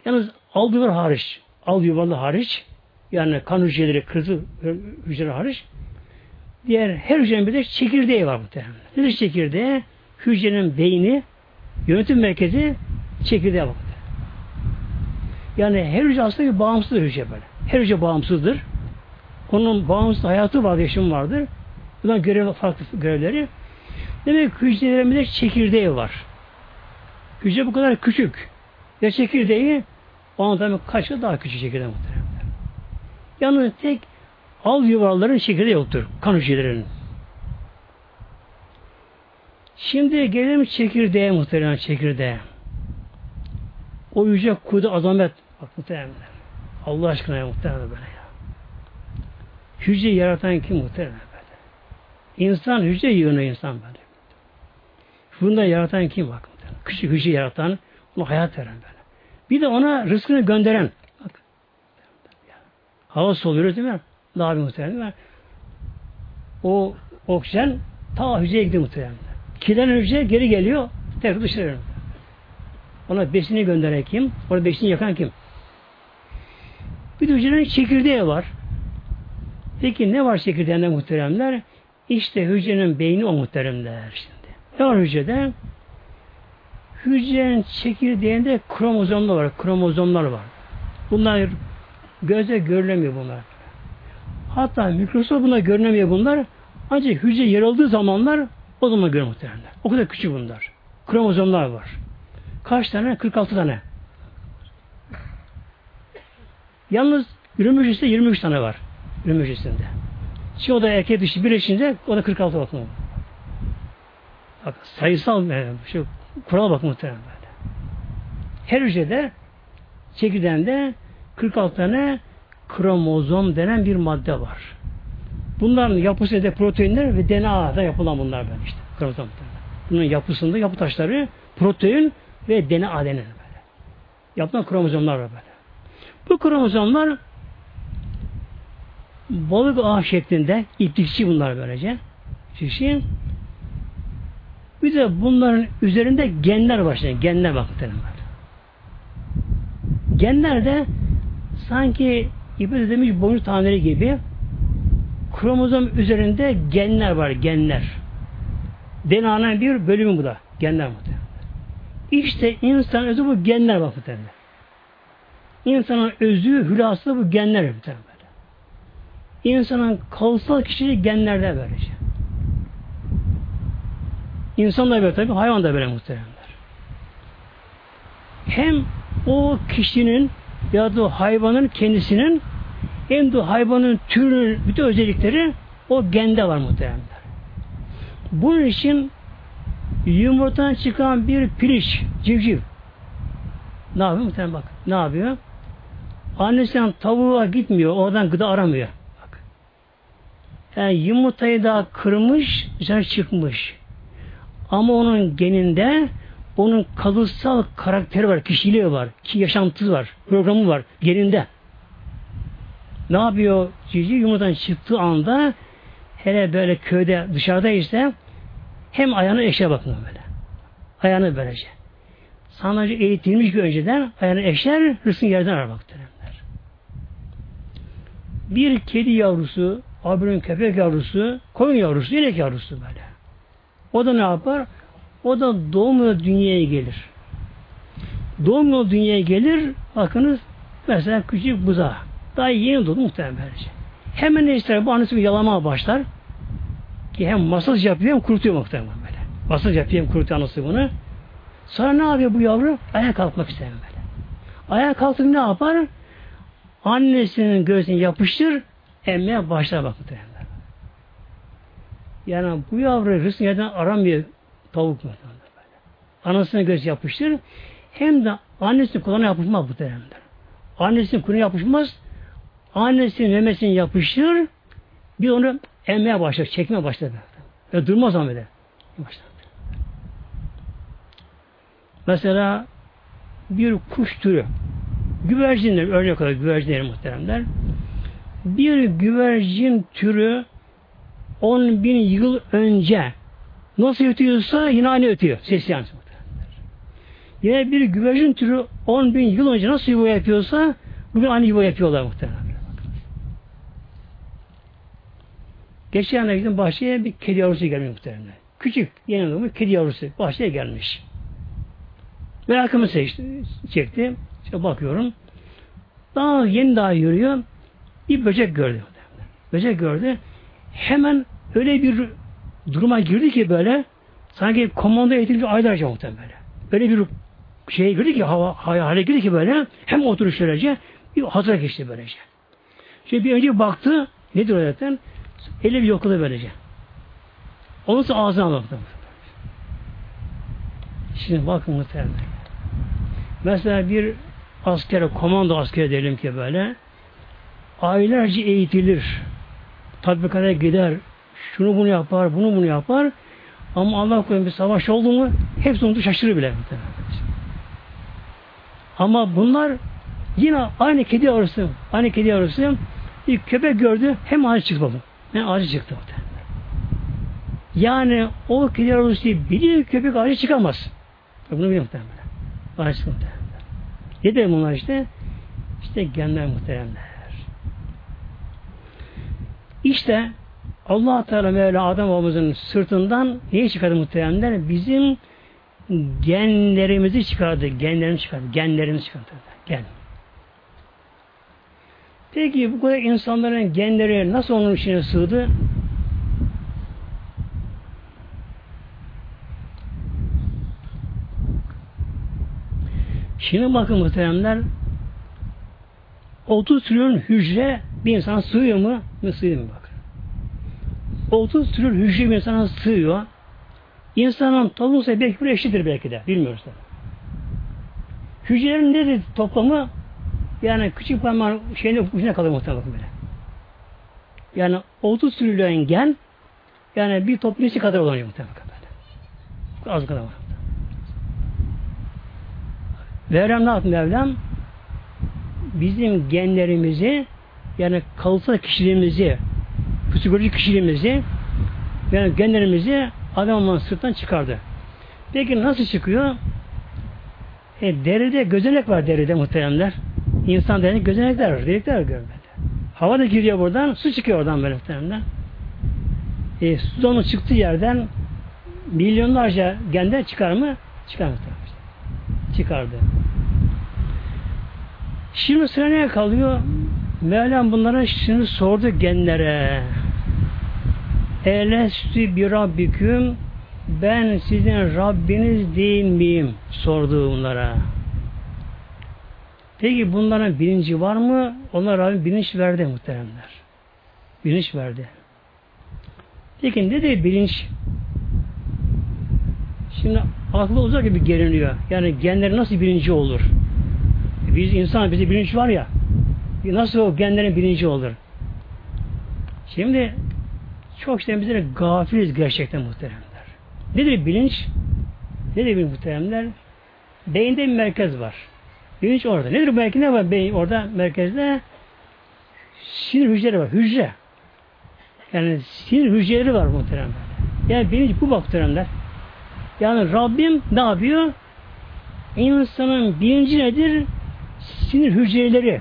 Yalnız alveolar hariç, alveolarlı hariç yani kan hücreleri, kızı hücreleri hariç diğer her hücrenin bir de çekirdeği var muhteremler. Nedir çekirdeği? Hücrenin beyni, Yönetim merkezi çekirdeğe bakın. Yani her hücre aslında bir bağımsızdır hücre böyle. Her hücre bağımsızdır. Onun bağımsız hayatı var, yaşam vardır. Bundan görev, farklı görevleri. Demek ki hücrelerimizde çekirdeği var. Hücre bu kadar küçük. Ya çekirdeği ondan kaç daha küçük çekirdeği muhtemelen. Yalnız tek al yuvarların çekirdeği yoktur. Kan hücrelerinin. Şimdi gelelim çekirdeğe muhtemelen çekirdeğe. O yüce kudu azamet bak muhtemelen. Allah aşkına ya muhtemelen böyle ya. Hücre yaratan kim muhtemelen böyle. İnsan hücre yığını insan böyle. Bunu yaratan kim bak muhtemelen. Küçük hücre yaratan, ona hayat veren böyle. Bir de ona rızkını gönderen. Bak. Hava soluyoruz değil mi? Daha bir mi? O oksijen ta hücreye gidiyor muhtemelen. Kirlenen hücre geri geliyor, tekrar dışarı Ona besini gönderen kim? Orada besini yakan kim? Bir de hücrenin çekirdeği var. Peki ne var çekirdeğinde muhteremler? İşte hücrenin beyni o muhteremler şimdi. Ne var hücrede? Hücrenin çekirdeğinde kromozomlar var. Kromozomlar var. Bunlar göze görülemiyor bunlar. Hatta mikroskop buna görünemiyor bunlar. Ancak hücre yer aldığı zamanlar o zaman görür muhtemelen. O kadar küçük bunlar. Kromozomlar var. Kaç tane? 46 tane. Yalnız ürün hücresinde 23 tane var. Ürün hücresinde. Şimdi o da erkek dişi birleşince o da 46 bakın. Bak sayısal e, şu kural bak muhtemelen böyle. Her hücrede çekirdeğinde 46 tane kromozom denen bir madde var. Bunların yapısı da proteinler ve DNA'da yapılan bunlar böyle işte. Kromozom. Bunun yapısında yapı taşları protein ve DNA denen böyle. Yapılan kromozomlar var böyle. Bu kromozomlar balık ağ şeklinde iplikçi bunlar böylece. Kişi bir de bunların üzerinde genler başlıyor. Genler bakın Genler de sanki ipi demiş boynu taneleri gibi kromozom üzerinde genler var, genler. DNA'nın bir bölümü bu da. Genler muhtemelen. İşte insan özü bu genler bak muhtemelen. İnsanın özü, hülası bu genler muhtemelen. İnsanın kalıtsal kişiliği genlerde böylece. İnsan da böyle tabi, hayvan da böyle muhteremler. Hem o kişinin ya da hayvanın kendisinin hem de hayvanın türünün bütün özellikleri o gende var muhteremler. Bunun için yumurtadan çıkan bir piliç, civciv ne yapıyor muhtemelen bak. Ne yapıyor? Annesinden tavuğa gitmiyor. Oradan gıda aramıyor. Bak. Yani yumurtayı da kırmış, dışarı çıkmış. Ama onun geninde onun kalıtsal karakteri var, kişiliği var, ki yaşantısı var, programı var geninde. Ne yapıyor cici? Yumurtadan çıktığı anda hele böyle köyde dışarıda işte hem ayağını eşe bakın böyle. Ayağını böylece. Sadece eğitilmiş bir önceden ayağını eşler, rızkını yerden arar baktırırlar. Bir kedi yavrusu, abinin köpek yavrusu, koyun yavrusu, inek yavrusu böyle. O da ne yapar? O da doğum dünyaya gelir. Doğum dünyaya gelir, bakınız mesela küçük buza. Daha yeni doğdu muhtemelen böylece. Hemen ne ister? Bu annesi bir yalamaya başlar. Ki hem masaj yapıyor hem kurutuyor muhtemelen böyle. Masaj yapıyor hem kurutuyor anası bunu. Sonra ne yapıyor bu yavru? Ayağa kalkmak ister böyle. Ayağa kalkıp ne yapar? Annesinin göğsüne yapıştır, emmeye başlar bak. Yani bu yavru yerden aramıyor tavuk mu? Anasına göz yapıştır. Hem de annesinin kulağına yapışmaz bu dönemde. Annesinin kulağına yapışmaz. Annesinin memesini yapıştır. Bir onu emmeye başlar, çekmeye başlar. Ve durmaz ama böyle. Başlar. Mesela bir kuş türü güvercinler örnek olarak güvercinler muhteremler bir güvercin türü 10 bin yıl önce nasıl ötüyorsa yine aynı ötüyor. Ses yani. Yine bir güvercin türü 10 bin yıl önce nasıl yuva yapıyorsa bugün aynı yuva yapıyorlar muhtemelen. Geçen ay gittim bahçeye bir kedi yavrusu gelmiş muhtemelen. Küçük, yeni doğmuş kedi yavrusu bahçeye gelmiş. Merakımı seçti, çekti. İşte bakıyorum. Daha yeni daha yürüyor. Bir böcek gördü. Böcek gördü. Hemen öyle bir duruma girdi ki böyle sanki komando edilmiş aylarca muhtemelen böyle. Öyle bir şeye girdi ki hava, hale girdi ki böyle hem oturuş derece bir hatıra geçti böylece. Şimdi bir önce baktı nedir o zaten? Eli bir yokladı böylece. Onun sonra ağzına baktı. Şimdi bakın muhtemelen. Mesela bir asker, komando asker diyelim ki böyle aylarca eğitilir. Tatbikata gider. Şunu bunu yapar, bunu bunu yapar. Ama Allah koyun bir savaş oldu mu hepsi onu şaşırır bile. Ama bunlar yine aynı kedi arası, aynı kedi arası bir köpek gördü hem ağacı çıktı. Hem ağacı çıktı. Yani o kedi arası biliyor köpek ağacı çıkamaz. Bunu biliyor muhtemelen. Ağacı muhtemelen. Ne demek bunlar işte? İşte genler muhteremler. İşte allah Teala Mevla Adam babamızın sırtından neyi çıkardı muhteremler? Bizim genlerimizi çıkardı. Genlerimizi çıkardı. Genlerimizi çıkardı. Gen. Peki bu kadar insanların genleri nasıl onun içine sığdı? Şimdi bakın muhteremler 30 trilyon hücre bir insana sığıyor mu? Ne sığıyor mu bakın. 30 trilyon hücre bir insana sığıyor. İnsanın toplum sayısı belki bir eşittir belki de. Bilmiyoruz da. Hücrelerin nedir toplamı? Yani küçük parmağın şeyine ucuna kalır muhtemelen böyle. Yani 30 trilyon gen yani bir toplum içi kadar oluyor muhtemelen. Az kadar var. Mevlam ne yaptı Mevlam? Bizim genlerimizi yani kalıtsal kişiliğimizi psikolojik kişiliğimizi yani genlerimizi adamın sırttan çıkardı. Peki nasıl çıkıyor? E, deride gözenek var deride muhteremler. İnsan derinde gözenekler var. Delikler görmedi. Hava da giriyor buradan, su çıkıyor oradan böyle muhteremler. E, su onun çıktığı yerden milyonlarca genden çıkar mı? Çıkar muhteremler. Çıkardı. Şimdi sıra neye kalıyor? Mevlam bunlara şimdi sordu genlere. Elestü bir Rabbiküm ben sizin Rabbiniz değil miyim? Sordu bunlara. Peki bunların bilinci var mı? Onlar Rabbim bilinç verdi muhteremler. Bilinç verdi. Peki ne de bilinç? Şimdi aklı uzak gibi geliniyor. Yani genler nasıl bilinci olur? Biz insan, bize bilinç var ya, nasıl o genlerin bilinci olur? Şimdi çok işte bizlere gafiliz gerçekten muhteremler. Nedir bilinç? Nedir bilinç muhteremler? Beyinde bir merkez var. Bilinç orada. Nedir bu? Ne var beyin orada merkezde? Sinir hücreleri var. Hücre. Yani sinir hücreleri var muhteremler. Yani bilinç bu muhteremler. Yani Rabbim ne yapıyor? İnsanın bilinci nedir? sinir hücreleri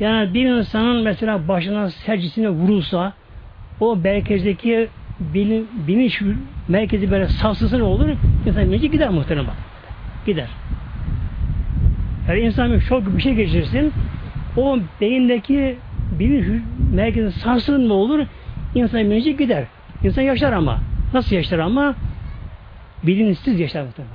yani bir insanın mesela başına sercisine vurulsa o merkezdeki bilin, bilinç merkezi böyle sarsılsa olur? İnsan bilinci gider muhtemelen bak. Gider. Yani insan bir şok bir şey geçirsin o beyindeki bilinç merkezi sarsılın ne olur? İnsan bilinci gider. İnsan yaşar ama. Nasıl yaşar ama? Bilinçsiz yaşar muhtemelen.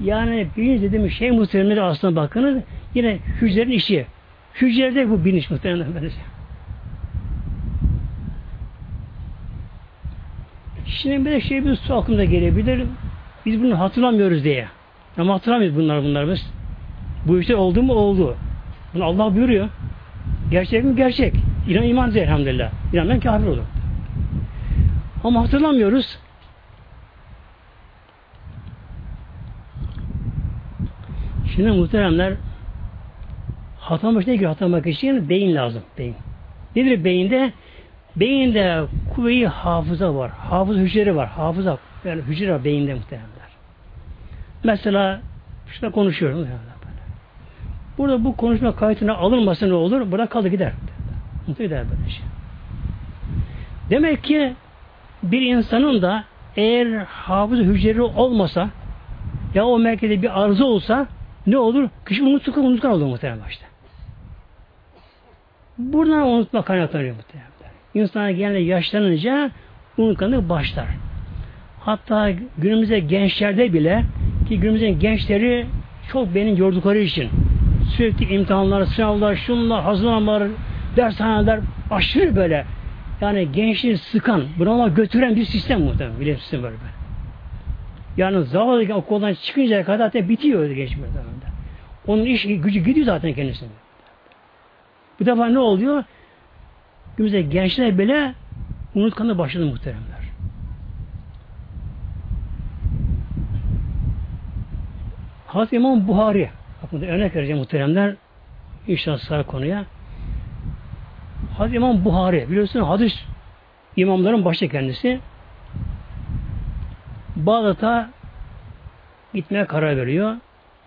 Yani bilinç dediğimiz şey muhtemelen aslında bakınız yine hücrelerin işi. Hücrelerde bu bilinç muhtemelen böylece. Şimdi bir de şey bir su aklımda gelebilir. Biz bunu hatırlamıyoruz diye. Ama hatırlamıyoruz bunlar bunlar biz. Bu işte oldu mu oldu. Bunu Allah buyuruyor. Gerçek mi? Gerçek. İnan iman elhamdülillah. İnanmayan kafir olur. Ama hatırlamıyoruz. Şimdi muhteremler hatırlamak ne ki hatırlamak için beyin lazım. Beyin. Nedir beyinde? Beyinde kuvve hafıza var. Hafız hücreleri var. Hafıza yani hücre var beyinde muhteremler. Mesela şurada konuşuyorum. Burada bu konuşma kayıtına alınmasa ne olur? Burada kalır gider. Mutlu gider böyle şey. Demek ki bir insanın da eğer hafız hücreleri olmasa ya o merkezde bir arıza olsa ne olur? Kişi unutkan unutkan olur muhtemelen işte. Buradan unutma kaynaklanıyor muhtemelen. İnsan genelde yaşlanınca unutkanlık başlar. Hatta günümüzde gençlerde bile ki günümüzün gençleri çok benim yordukları için sürekli imtihanlar, sınavlar, şunlar, hazırlanmalar, dershaneler aşırı böyle yani gençliği sıkan, buna götüren bir sistem muhtemelen. Bilim sistemi böyle. böyle. Yani zavallı okuldan çıkıncaya kadar zaten bitiyor öyle muhtemelen. Onun iş gücü gidiyor zaten kendisine. Bu defa ne oluyor? Günümüzde gençler bile unutkanlığı başladı muhteremler. Hazreti İmam Buhari bakın örnek vereceğim muhteremler inşallah sağ konuya. Hazreti İmam Buhari biliyorsun hadis imamların başı kendisi Bağdat'a gitmeye karar veriyor.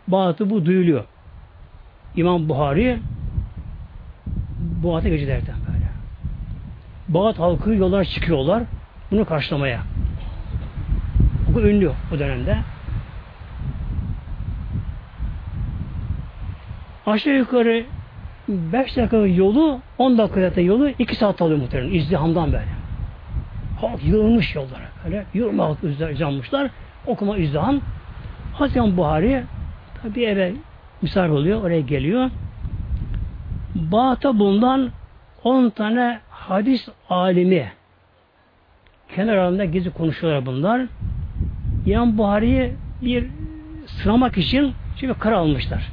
Bağdat'ı bu duyuluyor. İmam Buhari Bağdat'a gecelerden böyle. Bağdat halkı yollara çıkıyorlar bunu karşılamaya. Bu ünlü o dönemde. Aşağı yukarı 5 dakika yolu 10 dakika yolu 2 saat alıyor muhtemelen izdihamdan böyle. Halk yığılmış yollara böyle. Yığılma halk izdihammışlar. Okuma izdiham. Hazreti Buhari tabi eve misafir oluyor. Oraya geliyor. Bağata bulunan 10 tane hadis alimi kenar gizli konuşuyorlar bunlar. İmam Buhari'yi bir sınamak için şimdi kara almışlar.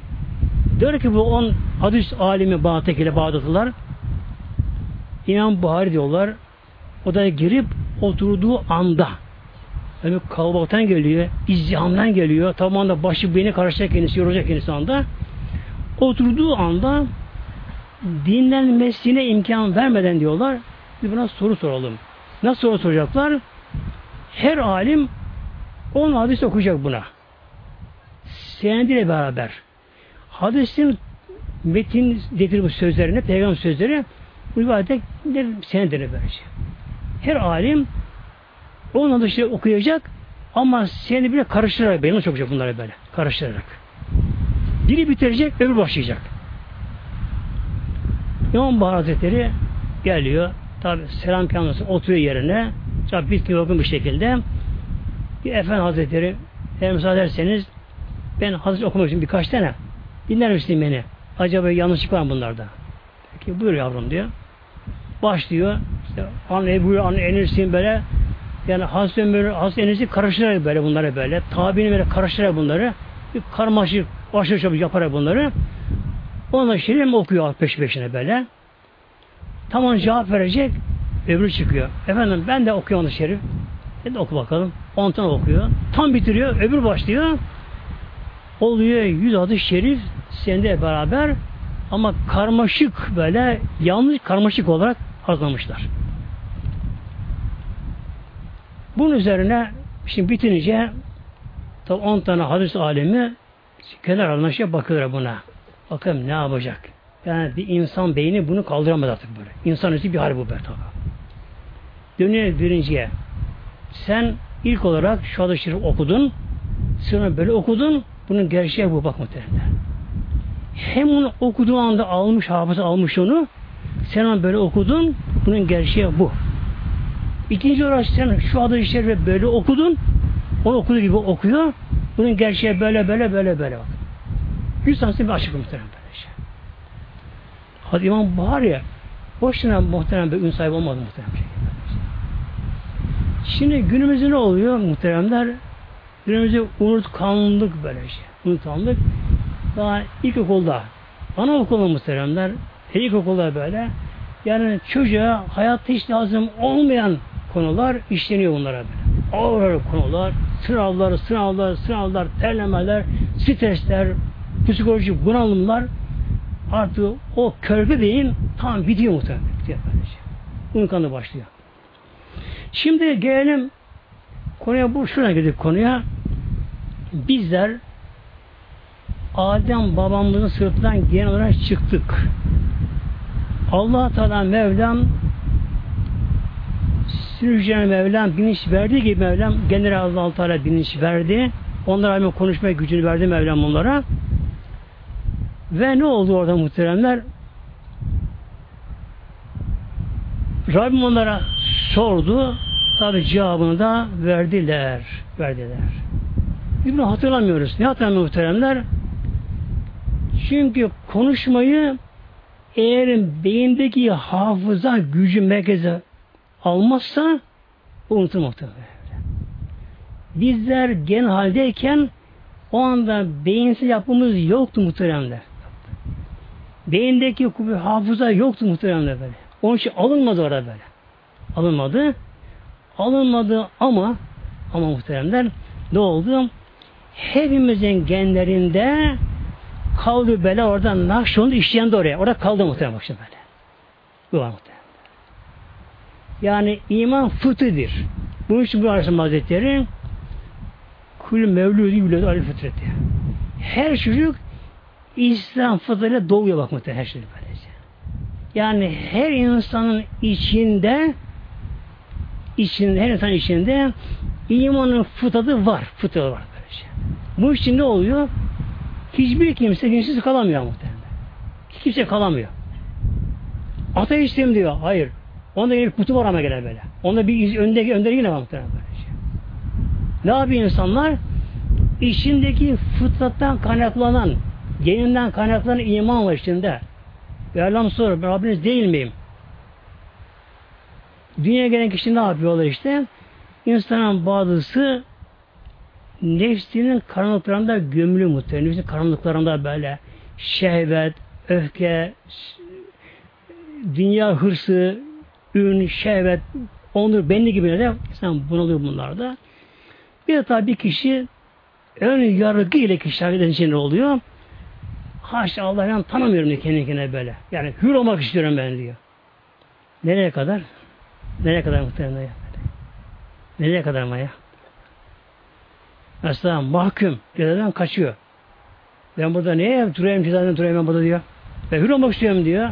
Diyor ki bu on hadis alimi Bağdat'takiyle Bağdatlılar İmam Buhari diyorlar odaya girip oturduğu anda yani kalabalıktan geliyor, izdihamdan geliyor. Tam anda başı beni karışacak kendisi, yoracak kendisi anda. Oturduğu anda dinlenmesine imkan vermeden diyorlar. Bir buna soru soralım. Nasıl soru soracaklar? Her alim on hadis okuyacak buna. Senediyle beraber. Hadisin metin getirip bu sözlerine, peygamber sözleri bu ibadete senedine verecek. Her alim onun dışı okuyacak ama seni bile karıştırarak, benim çok çok bunları böyle, karıştırarak. Biri bitirecek, öbür başlayacak. İmam Bahar Hazretleri geliyor. Tabi selam kıyamlasın oturuyor yerine. Tabi bitkin yorgun bir şekilde. Bir Efendi Hazretleri eğer müsaade ederseniz ben Hazreti okumak için birkaç tane dinler misin beni? Acaba yanlışlık var mı bunlarda? Peki buyur yavrum diyor. Başlıyor. İşte anne buyur anne enirsin böyle. Yani Hazreti Ömer, Hazreti Enes'i karıştırarak böyle bunları böyle. Tabini böyle karıştırarak bunları. Bir karmaşık, aşırı çabuk yaparak bunları. Ondan şirin okuyor peş peşine böyle. Tamam cevap verecek. Öbürü çıkıyor. Efendim ben de okuyorum onu şerif. Ben de oku bakalım. On tane okuyor. Tam bitiriyor. Öbür başlıyor. Oluyor yüz adı şerif sende beraber ama karmaşık böyle yanlış karmaşık olarak hazırlamışlar. Bunun üzerine şimdi bitince tabi 10 tane hadis alemi kenar anlaşıya bakıyorlar buna. Bakalım ne yapacak? Yani bir insan beyni bunu kaldıramaz artık böyle. İnsan bir hal bu böyle tabi. Dönüyor birinciye. Sen ilk olarak şu şerif okudun. Sonra böyle okudun. Bunun gerçeği bu bak muhtemelen. Hem onu okuduğu anda almış, hafıza almış onu. Sen onu böyle okudun. Bunun gerçeği bu. İkinci olarak sen şu adı şerifi böyle okudun. Onu okuduğu gibi okuyor. Bunun gerçeği böyle böyle böyle böyle bak. Yüz tanesi bir açık muhtemelen böyle şey. Hadi İmam Buhari boşuna muhtemelen bir ün sahibi olmadı muhtemelen. Şey. Şimdi günümüzde ne oluyor muhteremler? Günümüzde unutkanlık böyle şey. Unutkanlık. Daha ilkokulda, anaokulda muhteremler, ilkokulda böyle. Yani çocuğa hayatta hiç lazım olmayan konular işleniyor bunlara böyle. Ağır konular, sınavlar, sınavlar, sınavlar, terlemeler, stresler, psikolojik bunalımlar artık o körpe beyin tam bitiyor muhtemelen. Bitiyor böylece. Unutkanlığı başlıyor. Şimdi gelelim konuya bu şuna girdik konuya. Bizler Adem babamızın sırtından genel olarak çıktık. Allah Teala Mevlam hücrene Mevlam bilinç verdiği gibi Mevlam genel Allah Teala bilinç verdi. Onlara hemen konuşmaya gücünü verdi Mevlam onlara. Ve ne oldu orada muhteremler? Rabbim onlara sordu. Tabi cevabını da verdiler. Verdiler. Bunu hatırlamıyoruz. Ne hatırlamıyor muhteremler? Çünkü konuşmayı eğer beyindeki hafıza gücü merkeze almazsa unutur muhtemelen. Bizler gen haldeyken o anda beyinsiz yapımız yoktu muhteremler. Beyindeki hafıza yoktu muhteremler böyle. Onun için alınmadı orada böyle. Alınmadı. Alınmadı ama ama muhteremler ne oldu? Hepimizin genlerinde kaldı böyle orada nakşondu işleyen de oraya. Orada kaldı muhterem bak böyle. Bu var muhterem. Yani iman fıtıdır. Bunun için bu Aleyhisselam Hazretleri kul mevludi yüledi alel fıtreti. Her çocuk İslam fıtratıyla doğuyor bak muhtemelen her şey böylece. Yani her insanın içinde içinde, her insan içinde imanın fıtratı var. Fıtratı var böylece. Bu için ne oluyor? Hiçbir kimse dinsiz kalamıyor muhtemelen. Kimse kalamıyor. Ateistim diyor. Hayır. Onda bir kutu var ama gene böyle. Onda bir öndeki öndeki yine var muhtemelen böylece. Ne yapıyor insanlar? İçindeki fıtrattan kaynaklanan, geninden kaynaklanan iman var içinde. Allah'ım soruyor, Rabbiniz değil miyim? Dünyaya gelen kişi ne yapıyorlar işte? İnsanın bazısı nefsinin karanlıklarında gömülü muhtemelen. Nefsinin karanlıklarında böyle şehvet, öfke, dünya hırsı, ün, şehvet, onur, benli gibi de insan bunalıyor bunlarda. Bir de tabi kişi ön yargı ile kişi hareket oluyor. Haşa Allah ben tanımıyorum diyor kendi kendine böyle. Yani hür olmak istiyorum ben diyor. Nereye kadar? Nereye kadar muhtemelen? Nereye kadar mı ya? Mesela mahkum cezadan kaçıyor. Ben burada neye durayım cezadan durayım ben burada diyor. Ben hür olmak istiyorum diyor.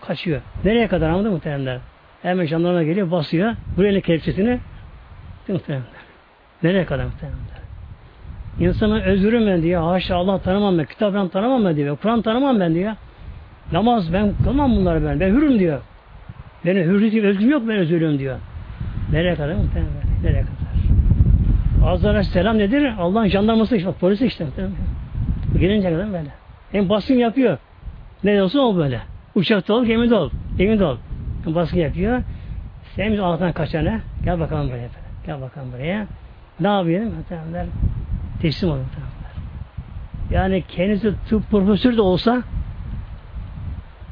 Kaçıyor. Nereye kadar anladın mı muhtemelen? Hemen jandarma geliyor basıyor. Buraya kelepçesini muhtemelen. Nereye kadar muhtemelen? İnsanın özürüm ben diyor. Haşa Allah tanımam ben. Kitap ben tanımam ben diyor. Kur'an tanımam ben diyor. Namaz ben kılmam bunları ben. Ben hürüm diyor. Benim hürriyetim, özgürlüğüm yok ben özürlüğüm diyor. Nereye kadar muhtemelen? Nereye kadar? Azara selam nedir? Allah'ın jandarması işte. Polisi işte. Gelince kadar böyle. Hem baskın yapıyor. Ne olsun o böyle. Uçakta ol, gemide ol. Evinde ol. Hem baskın yapıyor. Sen biz altından kaçana. Gel bakalım buraya. Gel bakalım buraya. Ne yapıyor? Muhtemelen teslim olun. Yani kendisi tıp profesörü de olsa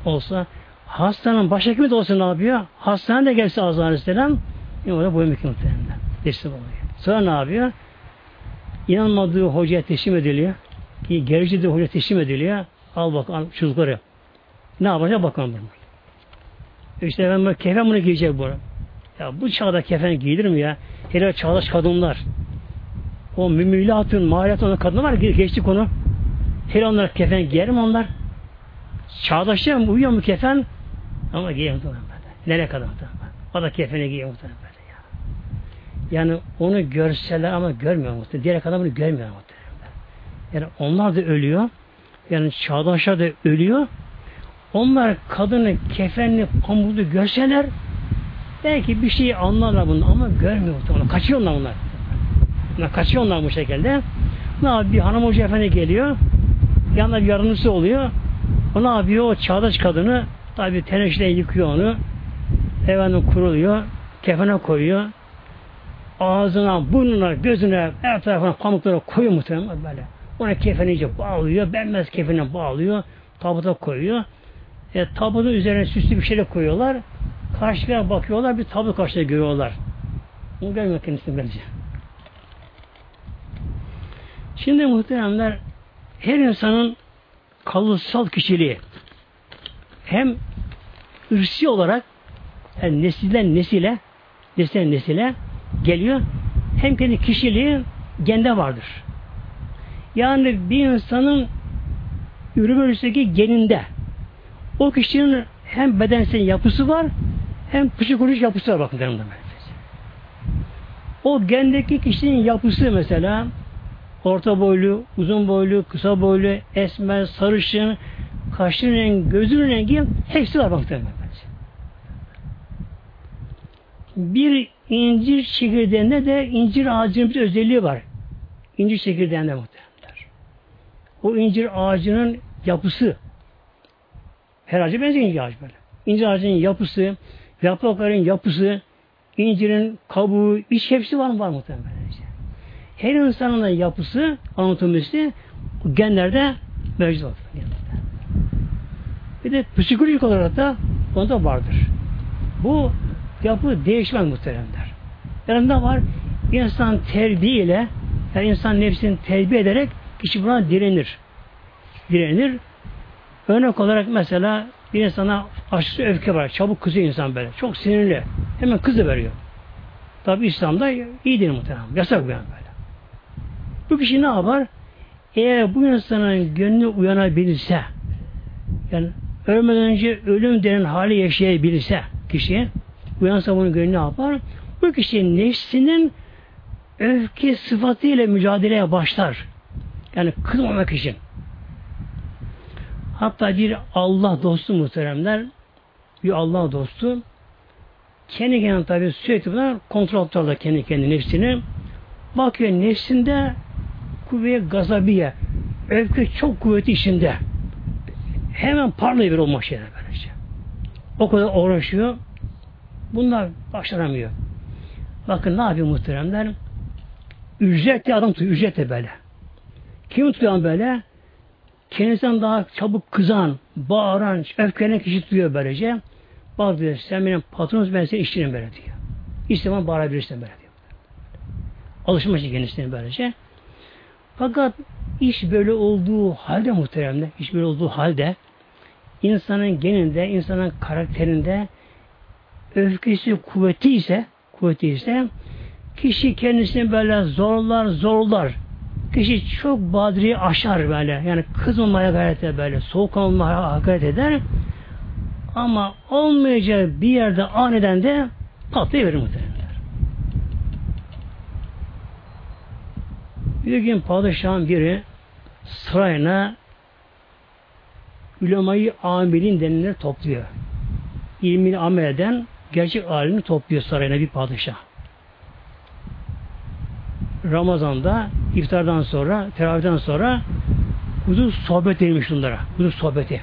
olsa hastanın başhekimi de olsa ne yapıyor? Hastanede gelse Azrail Aleyhisselam yine orada boyun muhtemelen. Teslim oluyor. Sonra ne yapıyor? İnanmadığı hocaya teslim ediliyor. Ki gerici de hoca teslim ediliyor. Al bak al çocukları. Ne yapacak bakalım bunu. İşte böyle kefen bunu giyecek bu. Ya bu çağda kefen giyilir mi ya? Hele çağdaş kadınlar. O mümilatın, maharetun olan kadınlar var. Geçti konu. Hele onlar kefen giyer mi onlar? Çağdaşlar mı? Uyuyor mu kefen? Ama giyiyor muhtemelen. Nereye kadar? O da kefeni giyiyor muhtemelen. Yani onu görseler ama görmüyor muhtemelen. Diğer kadar bunu görmüyor muhtemelen. Yani onlar da ölüyor. Yani çağdaşlar da ölüyor. Onlar kadını kefenli pamuğu görseler belki bir şey anlarlar bunu ama görmüyor muhtemelen. Kaçıyorlar bunlar. bunlar. Kaçıyorlar bu şekilde. Ne yapıyor? Bir hanım hoca efendi geliyor. Yanında bir yardımcısı oluyor. O ne yapıyor? O çağdaş kadını tabi teneşle yıkıyor onu. Efendim kuruluyor. Kefene koyuyor. Ağzına, burnuna, gözüne, her tarafına pamuklara koyuyor muhtemelen böyle. Ona kefenice bağlıyor. Benmez kefene bağlıyor. Tabuta koyuyor. E, tabutun üzerine süslü bir şeyle koyuyorlar. Karşıya bakıyorlar. Bir tabut karşıya görüyorlar. Bunu görmüyor kendisini bence. Şimdi muhteremler her insanın kalıtsal kişiliği hem ırsi olarak yani nesilden nesile nesilden nesile geliyor hem kendi kişiliği gende vardır. Yani bir insanın ürün geninde o kişinin hem bedensel yapısı var hem psikolojik yapısı var bakın derim O gendeki kişinin yapısı mesela orta boylu, uzun boylu, kısa boylu, esmer, sarışın, kaşın rengi, gözünün rengi hepsi var muhtemelen. Bir incir çekirdeğinde de incir ağacının bir özelliği var. İncir çekirdeğinde muhtemelen. O incir ağacının yapısı her ağaca benziyor incir ağacı böyle. İncir ağacının yapısı, yaprakların yapısı, incirin kabuğu, iç hepsi var mı var muhtemelen. Her insanın da yapısı, anatomisi genlerde mevcut. Bir de psikolojik olarak da onda vardır. Bu yapı değişmez muhteremler. Yani ne var? İnsan terbiye ile yani insan nefsini terbiye ederek kişi buna direnir. Direnir. Örnek olarak mesela bir insana aşırı öfke var. Çabuk kızıyor insan böyle. Çok sinirli. Hemen kızı veriyor. Tabi İslam'da iyi değil muhtemelen. Yasak bu yani böyle. Bu kişi ne yapar? Eğer bu insanın gönlü uyanabilirse yani ölmeden önce ölüm denen hali yaşayabilirse kişi uyansa bunun gönlü ne yapar? Bu kişi nefsinin öfke sıfatıyla mücadeleye başlar. Yani kızmamak için. Hatta bir Allah dostu muhteremler bir Allah dostu kendi kendine tabi sürekli bunlar kontrol tutarlar kendi kendi nefsini. Bakıyor nefsinde kuvveye gazabiye öfke çok kuvveti içinde. Hemen parlayıver olmak şeyler böylece. O kadar uğraşıyor. Bunlar başaramıyor. Bakın ne yapıyor muhteremler? Ücretle adam tutuyor. Ücretle böyle. Kim tutuyor böyle? Kendisinden daha çabuk kızan, bağıran, öfkelenen kişi tutuyor böylece. Bak diyor sen benim patronum ben senin işçinim böyle diyor. İstemem bağırabilirsin böyle diyor. Alışmış kendisine böylece. Fakat iş böyle olduğu halde muhteremde, iş böyle olduğu halde insanın geninde, insanın karakterinde öfkesi kuvveti ise kuvveti ise kişi kendisini böyle zorlar zorlar. Kişi çok badriyi aşar böyle. Yani kızmamaya gayret eder böyle. Soğuk olmaya gayret eder. Ama olmayacağı bir yerde aniden de patlayıverir muhtemelen. Bir gün padişahın biri sırayla ülemayı amilin denilenleri topluyor. İlmini amel eden gerçek alimi topluyor sarayına bir padişah. Ramazan'da iftardan sonra, teravihden sonra huzur sohbet edilmiş bunlara. Huzur sohbeti.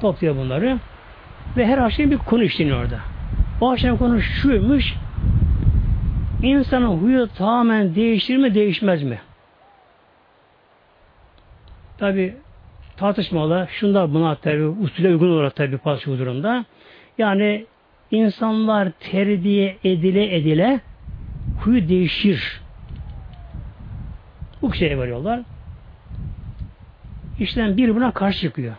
Topluyor bunları. Ve her akşam bir konu işleniyor orada. O akşam konu şuymuş. İnsanın huyu tamamen değişir mi, değişmez mi? Tabi tartışmalar, şunlar buna tabi usule uygun olarak tabi padişah durumda. Yani insanlar terbiye edile edile huyu değişir. Bu şeye varıyorlar. İşte bir buna karşı çıkıyor.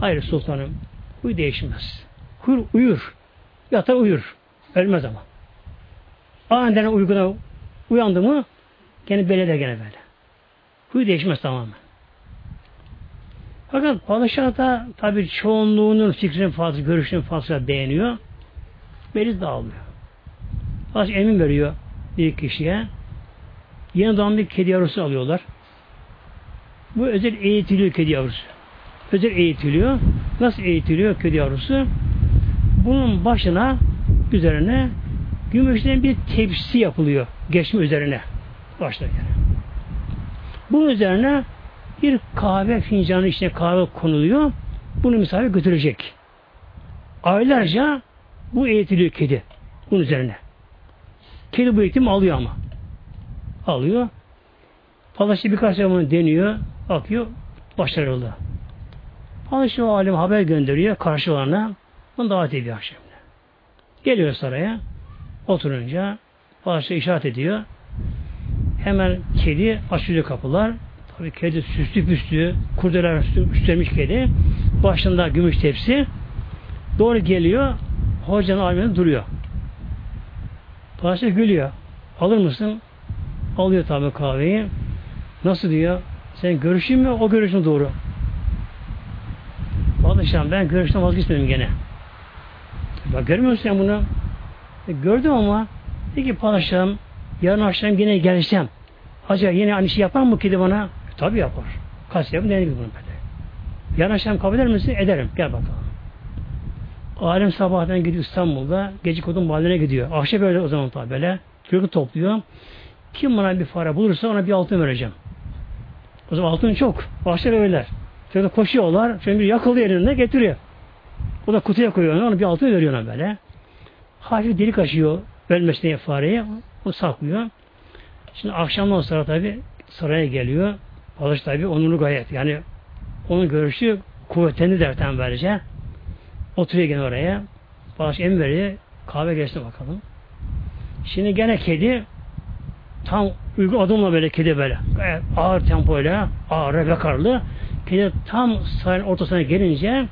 Hayır sultanım, huy değişmez. Huy uyur. Yatar uyur. Ölmez ama. Aniden uykuna uyandı mı gene böyle de gene böyle. Huy değişmez tamamen. Fakat padişah da tabi çoğunluğunun fikrinin fazla, görüşünün fazla beğeniyor. Meclis dağılıyor. Padişah emin veriyor bir kişiye. Yeni doğan bir kedi yavrusu alıyorlar. Bu özel eğitiliyor kedi yavrusu. Özel eğitiliyor. Nasıl eğitiliyor kedi yavrusu? Bunun başına üzerine gümüşten bir tepsi yapılıyor. Geçme üzerine. Başta yani. Bunun üzerine bir kahve fincanı içine kahve konuluyor. Bunu misafir götürecek. Aylarca bu eğitiliyor kedi. Bunun üzerine. Kedi bu eğitim alıyor ama. Alıyor. Palaşçı birkaç zaman deniyor. Bakıyor. Başarılı. Palaşçı o alim haber gönderiyor karşılarına. Bunu davet ediyor akşam. Geliyor saraya. Oturunca Palaşçı işaret ediyor. Hemen kedi açıyor kapılar. Tabii kedi süslü püslü, kurdeler üstlemiş kedi. Başında gümüş tepsi. Doğru geliyor. Hocanın aliminde duruyor. Padişah gülüyor. Alır mısın? Alıyor tabi kahveyi. Nasıl diyor? Sen görüşün mü? O görüşün doğru. Padişahım ben görüşten vazgeçmedim gene. Bak görmüyor musun sen bunu? E, gördüm ama peki padişahım yarın akşam yine gelsem acaba yine aynı şey yapar mı kedi bana? E, tabii yapar. Kaç yapın denir bunu böyle. Yarın akşam kabul eder misin? Ederim. Gel bakalım. Alem sabahtan gidiyor İstanbul'da. Gece kodun mahalline gidiyor. Akşam böyle o zaman tabi böyle. Çocuk topluyor. Kim bana bir fare bulursa ona bir altın vereceğim. O zaman altın çok. Bahçe öyleler. Şöyle koşuyorlar. Şöyle bir yakıldı yerinde getiriyor. O da kutuya koyuyor. Ona bir altın veriyor ona böyle. Hafif delik açıyor. Ölmesine fareye. O saklıyor. Şimdi akşamdan sonra tabi saraya geliyor. Padişah tabi onurlu gayet. Yani onun görüşü kuvvetlendi derten böylece. Oturuyor gene oraya. Padişah emir veriyor. Kahve geçti bakalım. Şimdi gene kedi tam uygun adımla böyle kedi böyle. Gayet ağır tempoyla, ağır ve karlı. Kedi tam sarayın ortasına gelince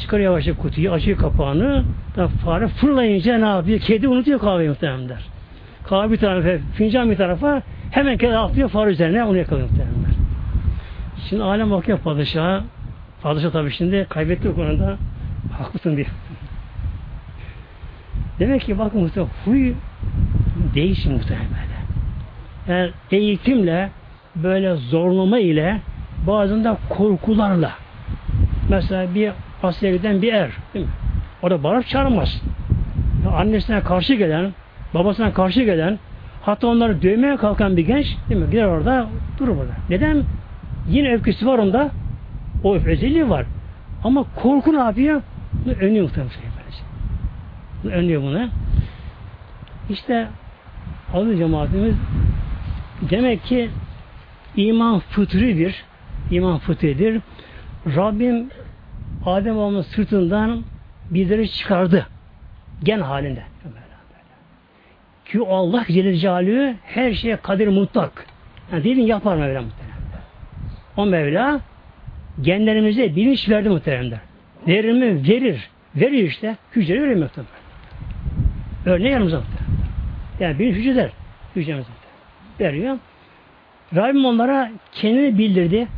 çıkarıyor yavaşça kutuyu, açıyor kapağını. Da fare fırlayınca ne yapıyor? Kedi unutuyor kahveyi muhtemelenler. Kahve bir tarafa, fincan bir tarafa hemen kedi atlıyor fare üzerine onu yakalıyor muhtemelenler. Şimdi alem bakıyor padişaha. Padişah tabi şimdi kaybetti o konuda. Haklısın diye. Demek ki bakın muhtemelen huy değişir muhtemelen böyle. Yani eğitimle böyle zorlama ile bazen de korkularla mesela bir askere bir er değil mi? Orada bağırıp çağırmaz. Annesine karşı gelen, babasına karşı gelen hatta onları dövmeye kalkan bir genç değil mi? Gider orada durur burada. Neden? Yine öfkesi var onda. O öfkeziliği var. Ama korku ne yapıyor? Bunu önlüyor muhtemelen. Bunu önlüyor bunu. İşte adı cemaatimiz demek ki iman fıtridir. İman fıtridir. Rabbim Adem babamın sırtından bizleri çıkardı. Gen halinde. Ki Allah Celle Celaluhu her şeye kadir mutlak. Yani dilin yapar Mevla muhtemelen. O Mevla genlerimize bilinç verdi muhteremler. Verir? Verir. Veriyor işte. Hücre veriyor muhtemelen. Örneğin yanımıza muhtemelen. Yani bilinç hücreler. Hücremize veriyor. Rabbim onlara kendini bildirdi.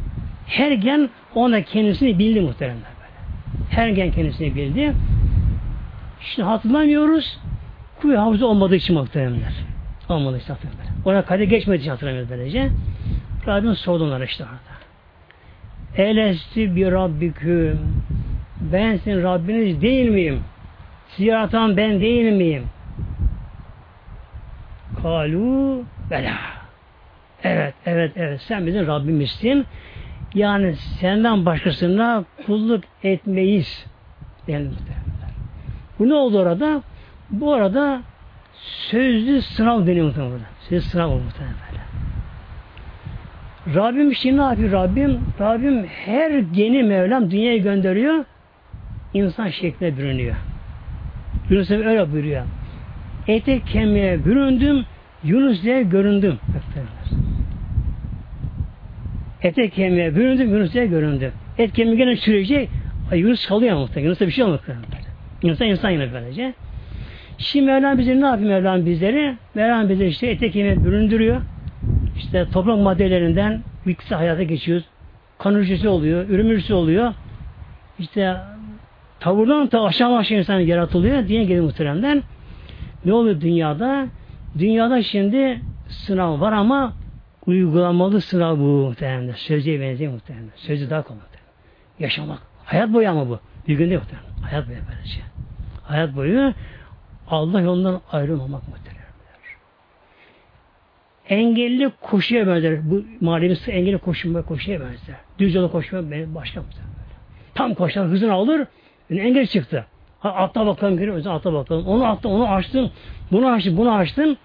Her gen ona kendisini bildi muhteremler böyle. Her gen kendisini bildi. Şimdi hatırlamıyoruz. Kuyu havuzu olmadığı için muhteremler. Olmadığı için hatırlamıyorlar. Ona kader geçmediği için hatırlamıyoruz böylece. Rabbim sordu onlara işte orada. Elesti bir Rabbiküm. Ben sizin Rabbiniz değil miyim? Sizi yaratan ben değil miyim? Kalu bela. Evet, evet, evet. Sen bizim Rabbimizsin. Yani senden başkasına kulluk etmeyiz. Yani Bu ne oldu orada? Bu arada sözlü sınav deniyor muhtemelen burada. Sözlü sınav oldu muhtemelen böyle. Rabbim şimdi ne yapıyor Rabbim? Rabbim her geni Mevlam dünyaya gönderiyor. İnsan şekline bürünüyor. Yunus Emre öyle buyuruyor. Ete kemiğe büründüm, Yunus diye göründüm. Ete kemiğe büründüm, Yunus diye göründüm. Et kemiğe gene sürecek, ay Yunus kalıyor muhtemelen. Yunus'a bir şey olmuyor. İnsan insan yine böylece. Şimdi Mevlam bizi ne yapıyor Mevlam bizleri? Mevlam bizi işte ete kemiğe büründürüyor. İşte toprak maddelerinden bitkisel hayata geçiyoruz. Kan oluyor, ürün oluyor. İşte tavırdan da aşağı aşağı insan yaratılıyor diye gelir muhteremden. Ne oluyor dünyada? Dünyada şimdi sınav var ama uygulamalı sınav bu muhtemelen. Sözcüye benziyor muhtemelen. Sözcü daha kolay. Yaşamak. Hayat boyu ama bu. Bir günde muhtemelen. Hayat boyu böylece. Hayat boyu Allah yolundan ayrılmamak muhtemelen. Engelli koşuya benzer. Bu manevi engelli koşuma koşuya benzer. Düz yola koşma başka muhtemelen. Tam koşar hızını alır. Yani engel çıktı. Atla bakalım giriyor. Atla bakalım. Onu attı, onu açtın. Bunu açtın, bunu açtın.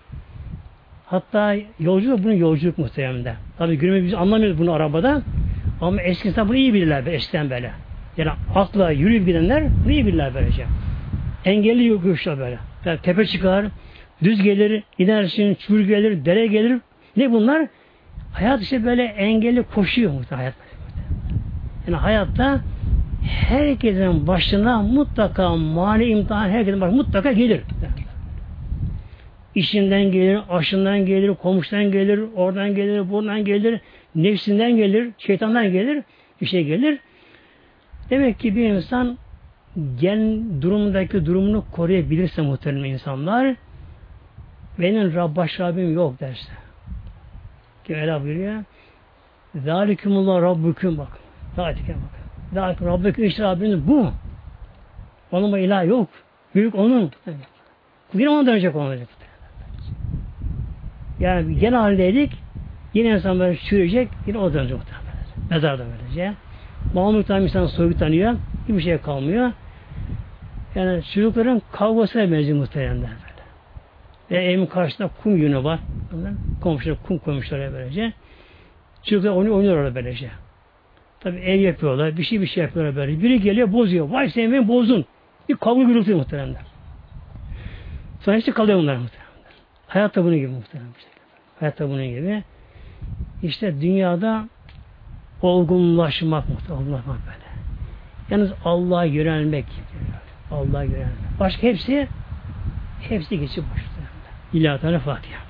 Hatta yolculuk bunun yolculuk muhtemelen. Tabi günümüzde biz anlamıyoruz bunu arabada. Ama eski bunu iyi bilirler eskiden böyle. Yani atla yürüyüp gidenler bunu iyi bilirler böylece. Engelli yokuşlar böyle. Yani tepe çıkar, düz gelir, inersin, çür gelir, dere gelir. Ne bunlar? Hayat işte böyle engelli koşuyor muhtemelen hayat. Yani hayatta herkesin başına mutlaka mali imtihan herkesin başına mutlaka gelir. İşinden gelir, aşından gelir, komşudan gelir, oradan gelir, buradan gelir, nefsinden gelir, şeytandan gelir, bir şey gelir. Demek ki bir insan gen durumundaki durumunu koruyabilirse muhtemelen insanlar benim Rab baş Rabbim yok derse. Ki Ela buyuruyor. Zalikumullah Rabbüküm bak. Zalikum bak. Zalikum Rabbüküm işte Rabbiniz bu. Onun ilah yok. Büyük onun. Yine ona dönecek ona dönecek. Yani gene haldeydik. Yine insan böyle sürecek. Yine o dönecek muhtemelen. Mezarda böylece. Mahmut tam insan soyutlanıyor. Hiçbir şey kalmıyor. Yani çocukların kavgasına benziyor muhtemelen böyle. Ve evin karşısında kum yünü var. Komşular kum koymuşlar böylece. Çocuklar onu oynuyorlar böylece. Tabi ev yapıyorlar, bir şey bir şey yapıyorlar böyle. Biri geliyor bozuyor. Vay sen beni bozdun. Bir kavga gürültü muhtemelen. Sonra işte kalıyor bunlar muhtemelen. Hayat da bunun gibi muhtemelen. Hayat da bunun gibi. İşte dünyada olgunlaşmak muhtemelen. Olgunlaşmak böyle. Yalnız Allah'a yönelmek. Allah'a yönelmek. Başka hepsi hepsi geçip başlıyor. İlahi Teala Fatiha.